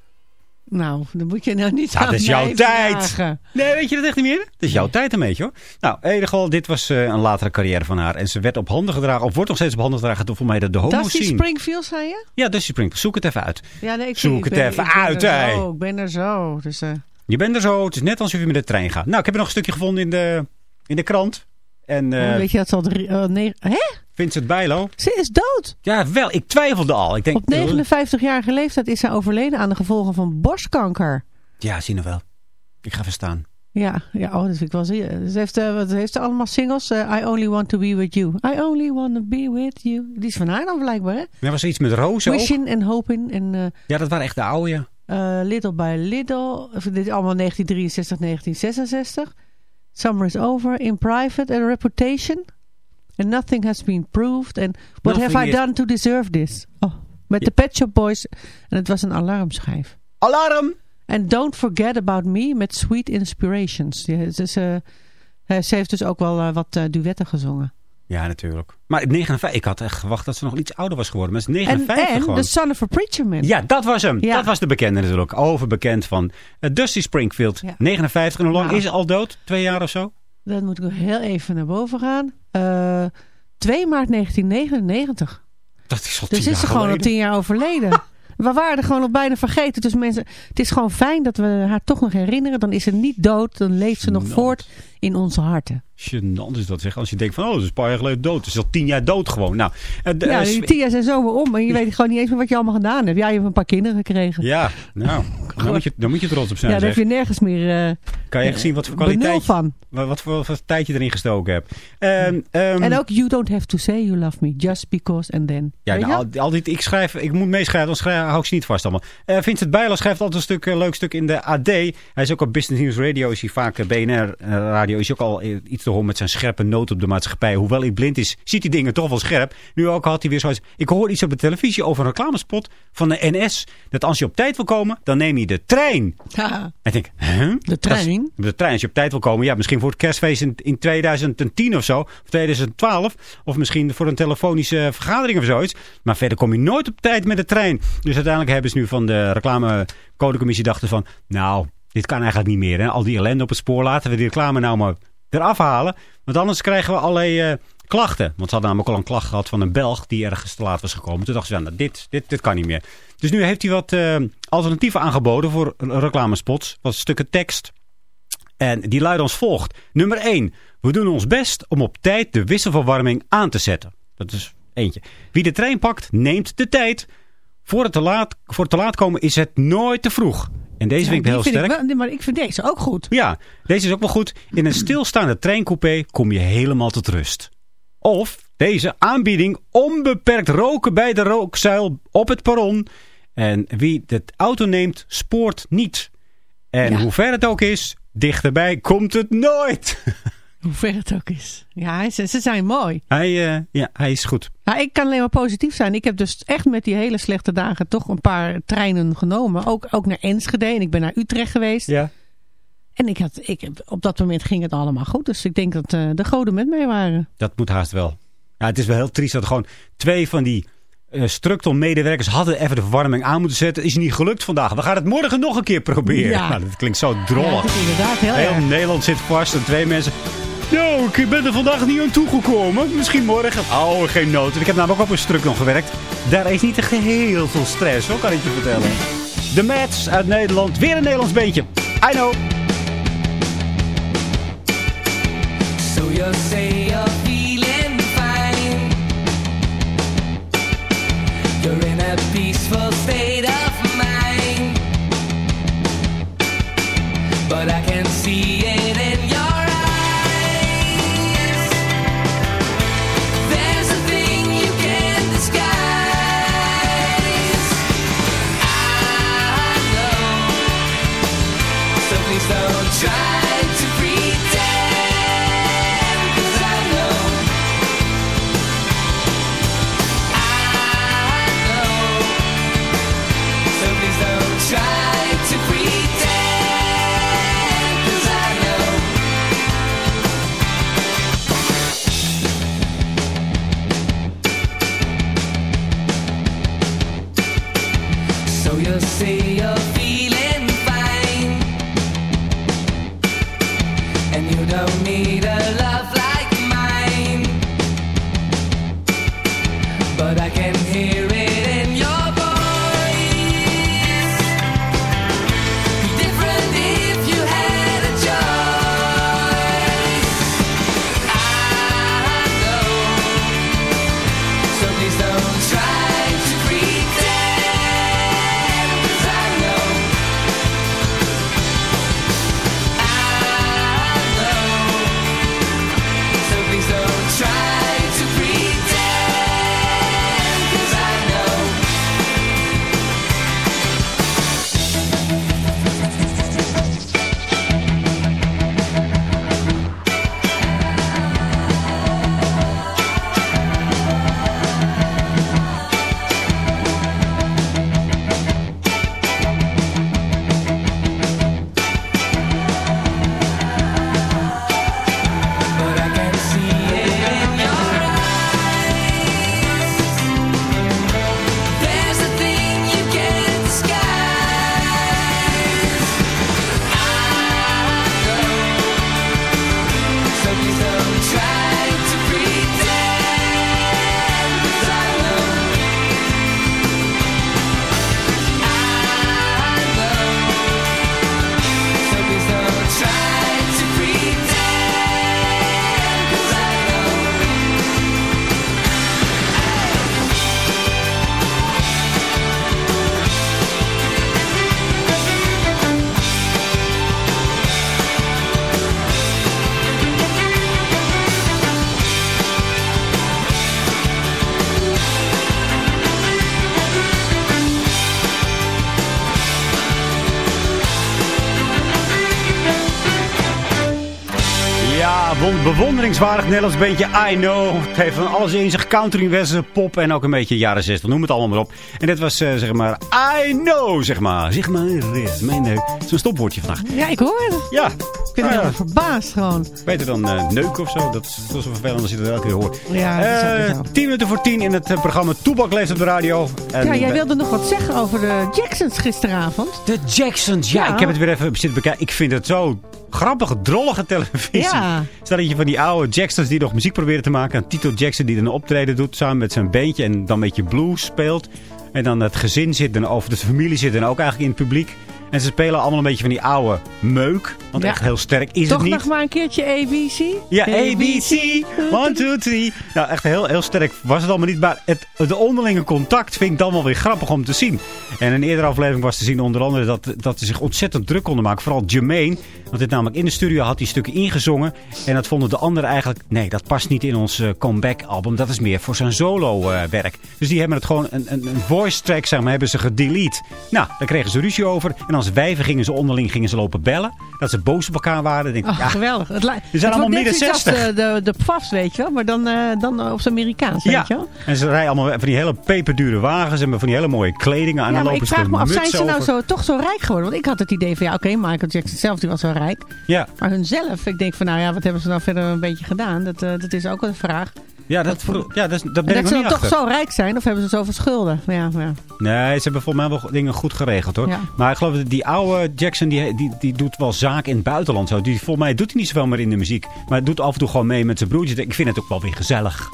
Speaker 9: Nou, dan moet je nou niet
Speaker 8: Ja,
Speaker 9: aan
Speaker 8: dat is jouw tijd.
Speaker 9: vragen.
Speaker 8: Nee, weet je dat echt niet meer? Het is jouw tijd een beetje hoor. Nou, in ieder geval, dit was eh, een latere carrière van haar. En ze werd op handen gedragen, of wordt nog steeds op handen gedragen door voor mij de, de homo
Speaker 9: Dusty. Springfield, zei je?
Speaker 8: Ja, Dusty Springfield. Zoek het even uit.
Speaker 9: Ja, nee, ik,
Speaker 8: Zoek
Speaker 9: ik
Speaker 8: het
Speaker 9: ben-
Speaker 8: even
Speaker 9: ik
Speaker 8: uit, hè.
Speaker 9: Ik ben er zo. Dus,
Speaker 8: Je bent er zo. Het is net alsof je met de trein gaat. Nou, ik heb er nog een stukje gevonden in de, in de krant. En eh,
Speaker 9: hoe weet je dat ze al drie... eh, negen- Hè?
Speaker 8: Vincent Bijlo.
Speaker 9: Ze is dood.
Speaker 8: Ja, wel. Ik twijfelde al. Ik denk,
Speaker 9: Op 59-jarige leeftijd is zij overleden aan de gevolgen van borstkanker.
Speaker 8: Ja, zie je nog wel. Ik ga verstaan.
Speaker 9: Ja, ja oh, vind ik zie je. Ze heeft, eh, wat heeft ze allemaal singles? Eh, I only want to be with you. I only want to be with you. Die is van haar dan blijkbaar, hè?
Speaker 8: Er was iets met rozen ook.
Speaker 9: Wishing and hoping en eh,
Speaker 8: Ja, dat waren echt de oude. ja.
Speaker 9: Eh, Little by Little. Dit is allemaal 1963, 1966. Summer is over. In private. A reputation. And nothing has been proved. And what
Speaker 8: Nothing
Speaker 9: have I done to deserve this? Oh, met de Pet Shop Boys. En het was een alarmschijf.
Speaker 8: Alarm!
Speaker 9: En Don't Forget About Me met Sweet Inspirations. Ja, is, eh, ze heeft dus ook wel eh, wat duetten gezongen.
Speaker 8: Ja, natuurlijk. Maar 59, ik had echt gewacht dat ze nog iets ouder was geworden. Maar ze is
Speaker 9: En,
Speaker 8: 59
Speaker 9: en
Speaker 8: gewoon.
Speaker 9: The Son of a Preacher Man.
Speaker 8: Ja, dat was hem.
Speaker 9: Ja.
Speaker 8: Dat was de bekende natuurlijk. Overbekend van eh, Dusty Springfield.
Speaker 9: Ja.
Speaker 8: 59. En hoe lang
Speaker 9: Nou.
Speaker 8: is ze al dood? Twee jaar of zo?
Speaker 9: Dan moet ik nog heel even naar boven gaan. Eh 2 maart 1999.
Speaker 8: Dat is al
Speaker 9: Dus
Speaker 8: tien
Speaker 9: is ze gewoon al tien jaar overleden. We waren er gewoon al bijna vergeten. Dus mensen, het is gewoon fijn dat we haar toch nog herinneren. Dan is ze niet dood. Dan leeft ze nog voort in onze harten.
Speaker 8: Gênant is dat zeg. Als je denkt van, oh, dat is een paar jaar geleden dood. Is al tien jaar dood gewoon. Nou, eh, de-
Speaker 9: Ja,
Speaker 8: eh,
Speaker 9: die tien jaar zijn zomaar om. En je weet gewoon niet eens meer wat je allemaal gedaan hebt. Ja, je hebt een paar kinderen gekregen.
Speaker 8: Ja, nou, dan moet, je, dan moet je trots op zijn.
Speaker 9: Ja, daar heb je nergens meer eh,
Speaker 8: Kan je echt zien wat voor kwaliteit,
Speaker 9: van.
Speaker 8: wat, wat voor, wat tijd je erin gestoken hebt. En, ehm,
Speaker 9: En ook You Don't Have To Say You Love Me. Just Because and Then.
Speaker 8: Ja, nou, al, al die, ik schrijf, ik moet meeschrijven, anders schrijf, hou ik ze niet vast allemaal. Eh Vincent Bijlo schrijft altijd een stuk, eh, leuk stuk in de AD. Hij is ook op Business News Radio, is hij vaak BNR eh, Radio, is ook al iets te horen met zijn scherpe noot op de maatschappij. Hoewel hij blind is, ziet hij dingen toch wel scherp. Nu ook had hij weer zoiets, ik hoor iets op de televisie over een reclamespot van de NS. Dat als je op tijd wil komen, dan neem je de trein. En ik denk,
Speaker 9: de trein.
Speaker 8: De trein, als je op tijd wil komen. Ja, misschien voor het kerstfeest in, in 2010 of zo. Of 2012. Of misschien voor een telefonische vergadering of zoiets. Maar verder kom je nooit op tijd met de trein. Dus uiteindelijk hebben ze nu van de reclamecodecommissie dachten van... Nou, dit kan eigenlijk niet meer. Hè? Al die ellende op het spoor. Laten we die reclame nou maar eraf halen. Want anders krijgen we allerlei eh, klachten. Want ze hadden namelijk al een klacht gehad van een Belg die ergens te laat was gekomen. Toen dachten ze, nou, dit, dit, dit kan niet meer. Dus nu heeft hij wat eh, alternatieven aangeboden voor reclamespots. Wat stukken tekst. En die luiden als volgt. Nummer 1. We doen ons best om op tijd de wisselverwarming aan te zetten. Dat is eentje. Wie de trein pakt, neemt de tijd. Voor te laat, voor het te laat komen is het nooit te vroeg. En deze
Speaker 9: Ja,
Speaker 8: vind ik heel sterk.
Speaker 9: wel- maar ik vind deze ook goed.
Speaker 8: Ja, deze is ook wel goed. In een stilstaande treincoupé kom je helemaal tot rust. Of deze aanbieding onbeperkt roken bij de rookzuil op het perron. En wie de auto neemt, spoort niet. En
Speaker 9: Ja.
Speaker 8: hoe ver het ook is, dichterbij komt het nooit.
Speaker 9: Hoe ver het ook is. Ja, ze, ze zijn mooi.
Speaker 8: hij, eh, ja, hij is goed.
Speaker 9: Ik kan alleen maar positief zijn. Ik heb dus echt met die hele slechte dagen toch een paar treinen genomen. Ook, ook naar Enschede en ik ben naar Utrecht geweest.
Speaker 8: Ja.
Speaker 9: En ik had, ik, op dat moment ging het allemaal goed. Dus ik denk dat eh, de goden met mij waren.
Speaker 8: Dat moet haast wel. Ja, het is wel heel triest dat gewoon twee van die eh Structon-medewerkers hadden even de verwarming aan moeten zetten. Is niet gelukt vandaag. We gaan het morgen nog een keer proberen.
Speaker 9: Ja.
Speaker 8: Nou, dat klinkt zo drollig.
Speaker 9: inderdaad heel
Speaker 8: Heel
Speaker 9: erg.
Speaker 8: Nederland zit vast en twee mensen... Nou, ik ben er vandaag niet aan toegekomen. Misschien morgen. Oh, geen nood. Ik heb namelijk ook op een stuk nog gewerkt. Daar is niet echt heel veel stress, hoor, kan ik je vertellen. De Mets uit Nederland. Weer een Nederlands beentje. I know.
Speaker 10: So you're feeling
Speaker 8: bewonderingswaardig Nederlands bandje I Know. Het heeft van alles in zich. Country, westen, pop en ook een beetje jaren 60. Noem het allemaal maar op. En dit was eh, zeg maar I Know, zeg maar. Zeg maar, eh, mijn is een stopwoordje vandaag.
Speaker 9: Ja, ik hoor het.
Speaker 8: Ja.
Speaker 9: Ik ben
Speaker 8: Ah, ja.
Speaker 9: verbaasd gewoon.
Speaker 8: Beter dan eh neuken of zo. Dat is, dat is wel vervelend als je dat elke keer hoort.
Speaker 9: Ja,
Speaker 8: Eh,
Speaker 9: zo.
Speaker 8: 10 minuten voor 10 in het eh, programma Toebak leeft op de radio. En
Speaker 9: Ja, jij wilde nog wat zeggen over de Jacksons gisteravond.
Speaker 8: De Jacksons, ja,
Speaker 9: Ja.
Speaker 8: Ik heb het weer even zitten bekijken. Ik vind het zo grappige, drollige televisie.
Speaker 9: Ja.
Speaker 8: Stel dat je van die oude Jacksons die nog muziek proberen te maken. En Tito Jackson die dan een optreden doet samen met zijn beentje. En dan een beetje blues speelt. En dan het gezin zit en over de familie zit en ook eigenlijk in het publiek. En ze spelen allemaal een beetje van die oude meuk. Want
Speaker 9: Ja.
Speaker 8: echt heel sterk is
Speaker 9: Toch
Speaker 8: het niet.
Speaker 9: nog maar een keertje ABC?
Speaker 8: Ja, ABC, 1, 2, 3. Nou, echt heel, heel sterk was het allemaal niet. Maar het, de onderlinge contact vind ik dan wel weer grappig om te zien. En in een eerdere aflevering was te zien onder andere dat, dat ze zich ontzettend druk konden maken. Vooral Jermaine. Want dit namelijk in de studio had hij stukken ingezongen. En dat vonden de anderen eigenlijk... Nee, dat past niet in ons eh, comeback album. Dat is meer voor zijn solo eh, werk. Dus die hebben het gewoon een, een, een voice track zeg maar, hebben ze gedelete. Nou, daar kregen ze ruzie over. En als wijven gingen ze onderling gingen ze lopen bellen. Dat ze boos op elkaar waren. Denk ik,
Speaker 9: Ach,
Speaker 8: ja,
Speaker 9: geweldig. Het,
Speaker 8: zijn allemaal midden
Speaker 9: zoiets als
Speaker 8: 60.
Speaker 9: De, de, de PFAS, weet je wel. Maar dan, eh, dan op zijn Amerikaans,
Speaker 8: Ja,
Speaker 9: weet je wel.
Speaker 8: en ze rijden allemaal van die hele peperdure wagens en van die hele mooie kledingen aan.
Speaker 9: Ja,
Speaker 8: en
Speaker 9: maar
Speaker 8: dan
Speaker 9: ik
Speaker 8: lopen
Speaker 9: vraag me af, zijn ze nou zo, toch zo rijk geworden? Want ik had het idee van, ja, oké, Michael Jackson zelf, die was wel rijk.
Speaker 8: Ja,
Speaker 9: Maar hun zelf, ik denk van, nou ja, wat hebben ze nou verder een beetje gedaan? Dat, eh, dat is ook een vraag.
Speaker 8: Ja, dat, ja dat, dat
Speaker 9: En
Speaker 8: ben
Speaker 9: dat
Speaker 8: ik
Speaker 9: ze dan
Speaker 8: niet
Speaker 9: toch
Speaker 8: achter.
Speaker 9: zo rijk zijn, of hebben ze zoveel schulden? Ja, ja.
Speaker 8: Nee, ze hebben volgens mij wel dingen goed geregeld hoor.
Speaker 9: Ja.
Speaker 8: Maar ik geloof dat die oude Jackson, die, die, die doet wel zaken in het buitenland. Zo. Die, volgens mij doet hij niet zoveel meer in de muziek. Maar doet af en toe gewoon mee met zijn broertje. Ik vind het ook wel weer gezellig.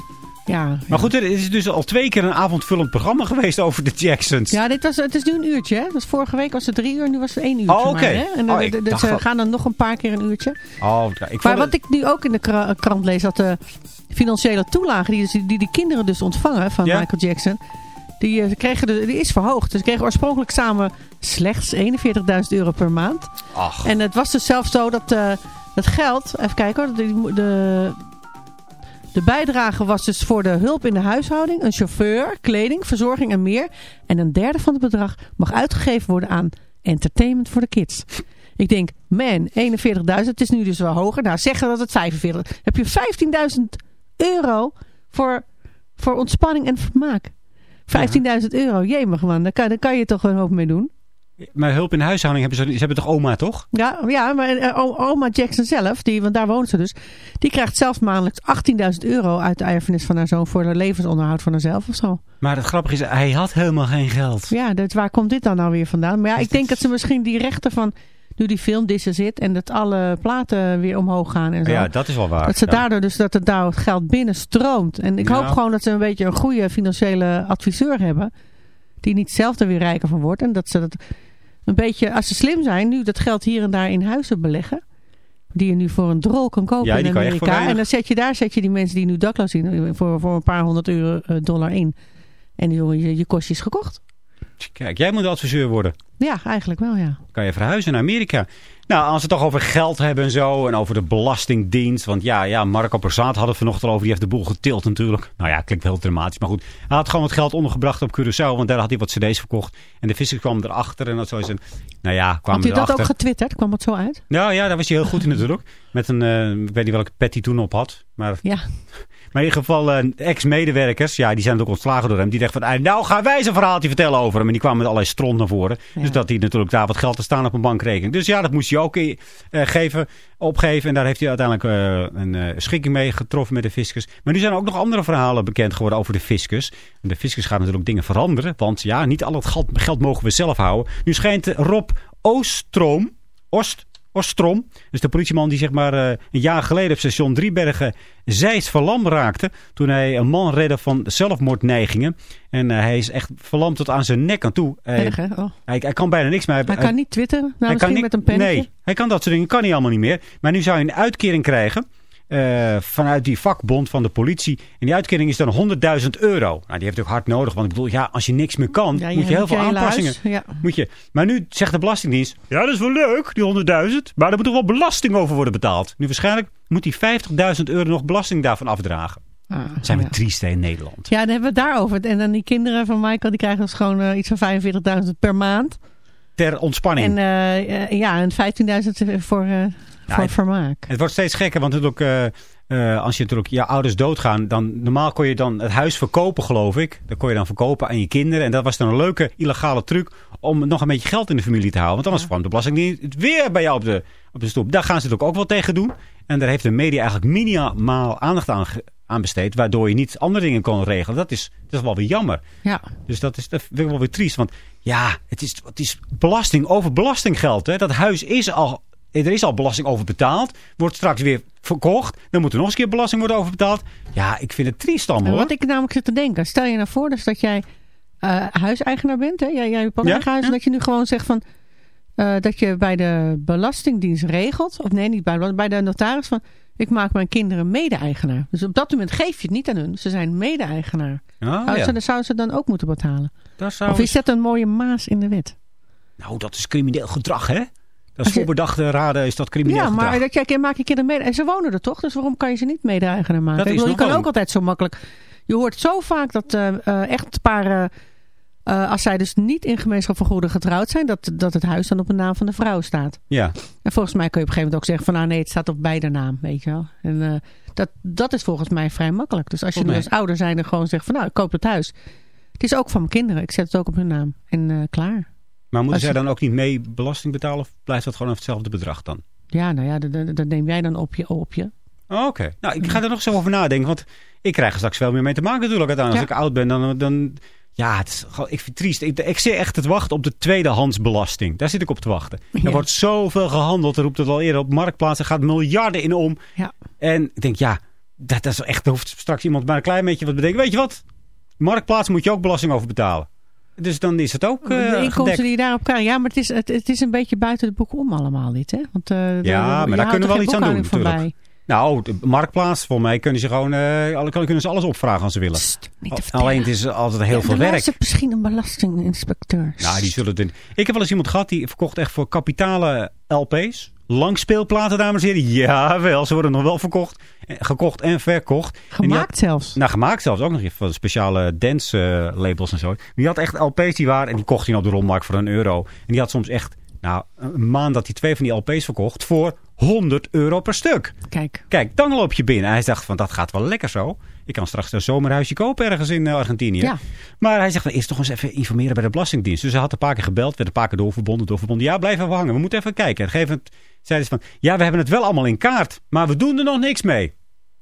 Speaker 9: Ja,
Speaker 8: Maar goed, er is dus al twee keer een avondvullend programma geweest over de Jacksons.
Speaker 9: Ja, dit was, het is nu een uurtje. Hè? Dus vorige week was het drie uur, nu was het één uurtje.
Speaker 8: Oh, oké.
Speaker 9: En
Speaker 8: Oh,
Speaker 9: de- de-
Speaker 8: dacht
Speaker 9: ze
Speaker 8: wel-
Speaker 9: gaan dan nog een paar keer een uurtje.
Speaker 8: Oh, ik vond
Speaker 9: Maar
Speaker 8: het-
Speaker 9: wat ik nu ook in de kra- krant lees, dat de financiële toelage die, dus- die die kinderen dus ontvangen van
Speaker 8: Ja.
Speaker 9: Michael Jackson, die, eh, kregen de, die is verhoogd. Dus ze kregen oorspronkelijk samen slechts 41.000 euro per maand.
Speaker 8: Ach,
Speaker 9: En het was dus zelfs zo dat eh het geld, even kijken hoor, de, de, de bijdrage was dus voor de hulp in de huishouding, een chauffeur, kleding, verzorging en meer. En een derde van het bedrag mag uitgegeven worden aan entertainment voor de kids. Ik denk, man, 41.000, het is nu dus wel hoger. Nou, zeggen dat het 45. Heb je 15.000 euro voor, voor ontspanning en vermaak. 15.000 euro, jemig man, daar kan, daar kan je toch een hoop mee doen.
Speaker 8: Maar hulp in de huishouding hebben ze, ze hebben toch oma toch?
Speaker 9: Ja, ja maar eh, oma Jackson zelf, die, want daar woont ze dus, die krijgt zelfs maandelijks 18.000 euro uit de erfenis van haar zoon voor de levensonderhoud van haarzelf of zo.
Speaker 8: Maar het grappige is, hij had helemaal geen geld.
Speaker 9: Ja, dus waar komt dit dan nou weer vandaan? Maar ja, ik denk dat ze misschien die rechten van, nu die film Dissen zit en dat alle platen weer omhoog gaan en zo.
Speaker 8: Ja, dat is wel waar.
Speaker 9: dat ze
Speaker 8: ja.
Speaker 9: daardoor dus dat het daar geld binnenstroomt. En ik hoop gewoon dat ze een beetje een goede financiële adviseur hebben. Die niet zelf er weer rijker van wordt. En dat ze dat een beetje, als ze slim zijn, nu dat geld hier en daar in huizen beleggen. Die je nu voor een drol kan kopen
Speaker 8: Ja,
Speaker 9: in Amerika. En dan zet je daar zet je die mensen die nu dakloos zijn voor, voor een paar honderd euro eh, dollar in. En die jongen, je, je kostjes gekocht.
Speaker 8: Kijk, jij moet adviseur worden.
Speaker 9: Ja, eigenlijk wel, ja.
Speaker 8: kan je verhuizen naar Amerika. Nou, als we het toch over geld hebben en zo. En over de belastingdienst. Want ja, ja Marco Persaat had het vanochtend al over. Die heeft de boel getild natuurlijk. Nou ja, klinkt wel dramatisch. Maar goed. Hij had gewoon wat geld ondergebracht op Curaçao. Want daar had hij wat cd's verkocht. En de vissers kwamen erachter. En dat zo is een... Nou ja, kwamen
Speaker 9: Had u dat ook getwitterd? Kwam het zo uit?
Speaker 8: Nou ja, daar was hij heel goed in natuurlijk. Met een, eh, ik weet niet welke pet hij toen op had. Maar,
Speaker 9: Ja.
Speaker 8: Maar in ieder geval eh, ex-medewerkers. Ja, die zijn ook ontslagen door hem. Die dachten van, "Ah, nou gaan wij een verhaaltje vertellen over hem. En die kwamen met allerlei stront naar voren.
Speaker 9: Ja.
Speaker 8: Dus dat hij natuurlijk daar wat geld te staan op een bankrekening. Dus ja, dat moest hij ook eh, geven, opgeven. En daar heeft hij uiteindelijk eh, een schikking mee getroffen met de fiscus. Maar nu zijn er ook nog andere verhalen bekend geworden over de fiscus. En de fiscus gaat natuurlijk dingen veranderen. Want ja, niet al het geld, geld mogen we zelf houden. Nu schijnt Rob Oostroom... Oost, Ostrom, dus de politieman die zeg maar eh, een jaar geleden op station Driebergen Zeist verlam raakte. Toen hij een man redde van zelfmoordneigingen. En eh, hij is echt verlamd tot aan zijn nek aan toe.
Speaker 9: Erg, hè? Oh.
Speaker 8: hij, hij kan bijna niks meer.
Speaker 9: Hij kan niet twitteren? Nou,
Speaker 8: hij
Speaker 9: misschien
Speaker 8: kan
Speaker 9: met een pennetje?
Speaker 8: Nee, hij kan dat soort dingen kan hij allemaal niet meer. Maar nu zou hij een uitkering krijgen. Eh, vanuit die vakbond van de politie. En die uitkering is dan 100.000 euro. Nou, die heeft ook hard nodig. Want ik bedoel, ja, als je niks meer kan,
Speaker 9: Ja,
Speaker 8: moet je heel veel aanpassingen.
Speaker 9: huis, Ja.
Speaker 8: Moet je. Maar nu zegt de Belastingdienst, ja dat is wel leuk, die 100.000. Maar daar moet toch wel belasting over worden betaald. Nu waarschijnlijk moet hij 50.000 euro nog belasting daarvan afdragen.
Speaker 9: Ah,
Speaker 8: Zijn we
Speaker 9: ja.
Speaker 8: triest hè, in Nederland.
Speaker 9: Ja, dan hebben we het daarover. En dan die kinderen van Michael, die krijgen dus gewoon eh, iets van 45.000 per maand.
Speaker 8: Ter ontspanning.
Speaker 9: En eh, ja, en 15.000 voor, voor
Speaker 8: het-
Speaker 9: vermaak.
Speaker 8: Het wordt steeds gekker, want natuurlijk, eh, eh, als je natuurlijk je ouders doodgaan, dan normaal kon je dan het huis verkopen, geloof ik. Dat kon je dan verkopen aan je kinderen. En dat was dan een leuke illegale truc om nog een beetje geld in de familie te houden. Want anders kwam de Belastingdienst weer bij jou op de, op de stoep. Daar gaan ze natuurlijk ook wel tegen doen. En daar heeft de media eigenlijk minimaal aandacht aan, besteed, waardoor je niet andere dingen kon regelen. Dat is, dat is wel weer jammer.
Speaker 9: Ja.
Speaker 8: Dus dat is dat wel weer triest. Want ja, het is, het is belasting over belastinggeld. Hè. Dat huis is al, er is al belasting over betaald. Wordt straks weer verkocht. Dan moet er nog eens een keer belasting worden over betaald. Ja, ik vind het triest allemaal hoor.
Speaker 9: wat ik namelijk zit te denken. Stel je nou voor dus dat jij eh, huiseigenaar bent. Hè? Jij, jij hebt ook
Speaker 8: Ja,
Speaker 9: eigen huis. En dat je nu gewoon zegt van... eh, dat je bij de Belastingdienst regelt. Of nee, niet bij, de- bij de notaris van... Ik maak mijn kinderen mede-eigenaar. Dus op dat moment geef je het niet aan hun. Ze zijn mede-eigenaar.
Speaker 8: Ah,
Speaker 9: Zouden
Speaker 8: ja.
Speaker 9: ze- Zouden ze dan ook moeten betalen? Of is dat een mooie maas in de wet?
Speaker 8: Nou, dat is crimineel gedrag hè. Dat is voorbedachte raden is dat crimineel
Speaker 9: Ja, maar dat jij maak je kinderen mede. En ze wonen er toch? Dus waarom kan je ze niet mede-eigenaar maken?
Speaker 8: Dat is
Speaker 9: bedoel, je kan ook altijd zo makkelijk... Je hoort zo vaak dat eh eh echtparen... eh, als zij dus niet in gemeenschap van goederen getrouwd zijn... Dat, dat het huis dan op de naam van de vrouw staat.
Speaker 8: Ja.
Speaker 9: En volgens mij kun je op een gegeven moment ook zeggen van... nou nee, het staat op beide naam, weet je wel. En dat, dat is volgens mij vrij makkelijk. Dus als je nu als ouder zijnde gewoon zegt van... nou, ik koop het huis. Het is ook van mijn kinderen. Ik zet het ook op hun naam. En klaar.
Speaker 8: Maar moeten zij dan ook niet mee belasting betalen? Of blijft dat gewoon hetzelfde bedrag dan?
Speaker 9: Ja, nou ja, dat, dat, neem jij dan op je. Op je.
Speaker 8: Oh, Oké. Nou, ik ga er nog zo over nadenken. Want ik krijg er straks veel meer mee te maken natuurlijk. Uiteindelijk. Als ik oud ben, dan... dan ja, het is, gewoon- ik vind het triest. Ik, ik zit echt te wachten op de tweedehandsbelasting. Daar zit ik op te wachten.
Speaker 9: Ja.
Speaker 8: Er wordt zoveel gehandeld. Er roept het al eerder op marktplaatsen. Er gaat miljarden in om.
Speaker 9: Ja.
Speaker 8: En ik denk, ja, dat, dat is echt... Hoeft straks iemand maar een klein beetje wat te bedenken. Weet je wat? Marktplaats moet je ook belasting over betalen. Dus dan is het ook eh,
Speaker 9: de inkomsten
Speaker 8: gedekt.
Speaker 9: die je daarop krijgt. Ja, maar het is, het, het is een beetje buiten de boeken om allemaal dit. Hè? Want, eh,
Speaker 8: Ja, maar daar kunnen we wel iets aan doen natuurlijk. Nou, de marktplaats, voor mij kunnen ze gewoon eh, alle- kunnen ze alles opvragen als ze willen. Alleen het is altijd heel
Speaker 9: Ja,
Speaker 8: veel
Speaker 9: er
Speaker 8: werk.
Speaker 9: luistert misschien een belastinginspecteur.
Speaker 8: Nou, die zullen het doen. Ik heb wel eens iemand gehad die verkocht echt voor kapitale LP's. Langspeelplaten, dames en heren. Jawel, ze worden nog wel verkocht. Eh, Gekocht en verkocht. En
Speaker 9: Gemaakt
Speaker 8: had-
Speaker 9: zelfs.
Speaker 8: Nou, gemaakt zelfs ook nog even van speciale dance eh, labels en zo. Die had echt LP's die waren en die kocht hij op de rommarkt voor een euro. En die had soms echt, nou, een maand dat hij twee van die LP's verkocht voor 100 euro per stuk.
Speaker 9: Kijk.
Speaker 8: Kijk, dan loop je binnen. Hij dacht van, dat gaat wel lekker zo. Ik kan straks een zomerhuisje kopen ergens in eh, Argentinië.
Speaker 9: Ja.
Speaker 8: Maar hij zegt, eerst toch eens even informeren bij de Belastingdienst. Dus hij had een paar keer gebeld, werd een paar keer doorverbonden, doorverbonden. Ja, blijf even hangen, we moeten even kijken. En gegeven moment zeiden ze van, ja, we hebben het wel allemaal in kaart, maar we doen er nog niks mee.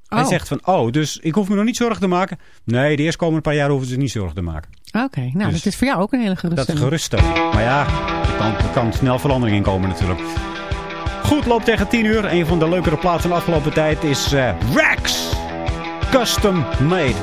Speaker 8: Hij
Speaker 9: Oh.
Speaker 8: zegt van, oh, dus ik hoef me nog niet zorgen te maken. Nee, de eerstkomende paar jaar hoeven ze niet zorgen te maken.
Speaker 9: Oké, nou
Speaker 8: Dus-
Speaker 9: dat is voor jou ook een hele
Speaker 8: Dat
Speaker 9: geruststelling.
Speaker 8: gerust Maar ja, er kan, er kan snel verandering in komen natuurlijk. Goed, loopt tegen 10 uur. Een van de leukere plaatsen van de afgelopen tijd is eh Rex. Custom Made.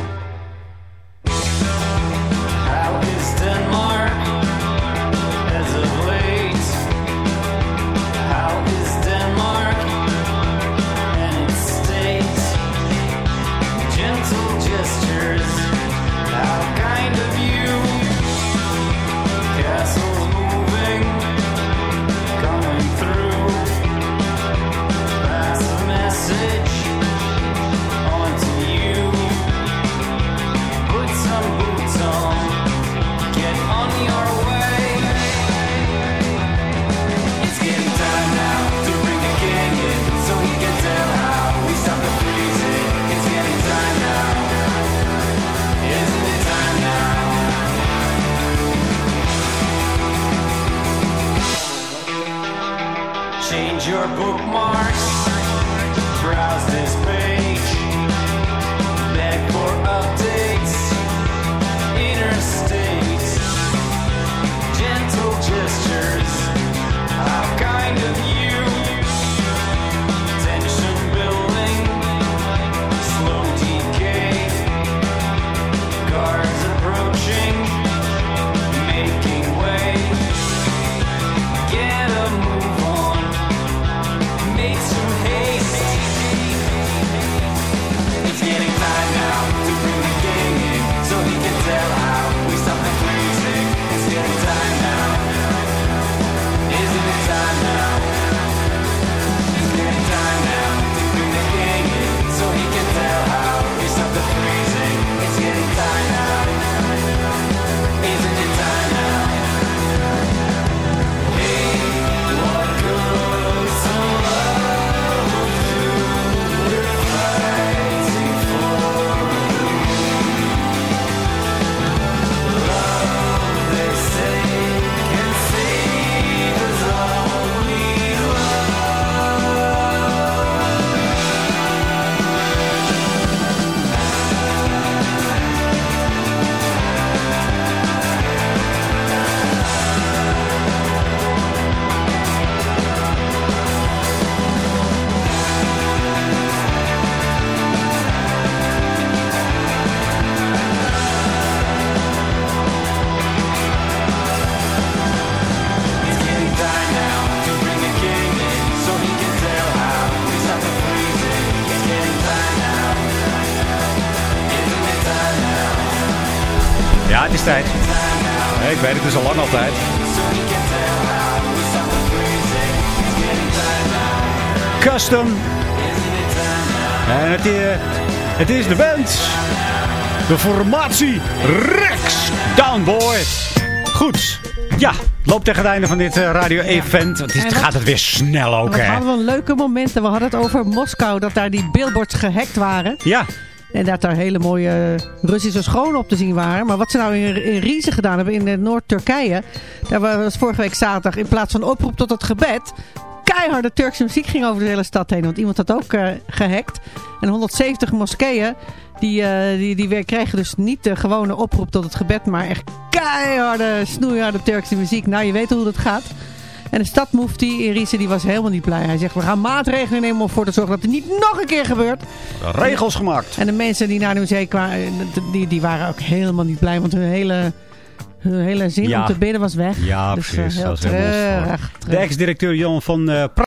Speaker 8: De formatie Rex Downboy. Goed. Ja, loopt tegen het einde van dit eh, radio-event. Want het gaat het weer snel ook,
Speaker 9: We
Speaker 8: hè?
Speaker 9: hadden wel leuke momenten. We hadden het over Moskou, dat daar die billboards gehackt waren.
Speaker 8: Ja.
Speaker 9: En dat daar hele mooie Russische scholen op te zien waren. Maar wat ze nou in, in Rieze gedaan hebben in eh, Noord-Turkije. Daar was vorige week zaterdag in plaats van oproep tot het gebed. Keiharde Turkse muziek ging over de hele stad heen. Want iemand had ook eh, gehackt. En 170 moskeeën. Die, eh, die, die weer kregen dus niet de gewone oproep tot het gebed. Maar echt keiharde, snoeiharde Turkse muziek. Nou, je weet hoe dat gaat. En de stadmufti in Rieze die was helemaal niet blij. Hij zegt, we gaan maatregelen nemen om voor te zorgen dat het niet nog een keer gebeurt.
Speaker 8: Regels gemaakt.
Speaker 9: En de mensen die naar de museum kwamen, die, die waren ook helemaal niet blij. Want hun hele, hun hele zin
Speaker 8: Ja.
Speaker 9: om te bidden was weg.
Speaker 8: Ja,
Speaker 9: dus, eh,
Speaker 8: precies.
Speaker 9: heel
Speaker 8: dat is helemaal
Speaker 9: treurig.
Speaker 8: De ex-directeur Jan van eh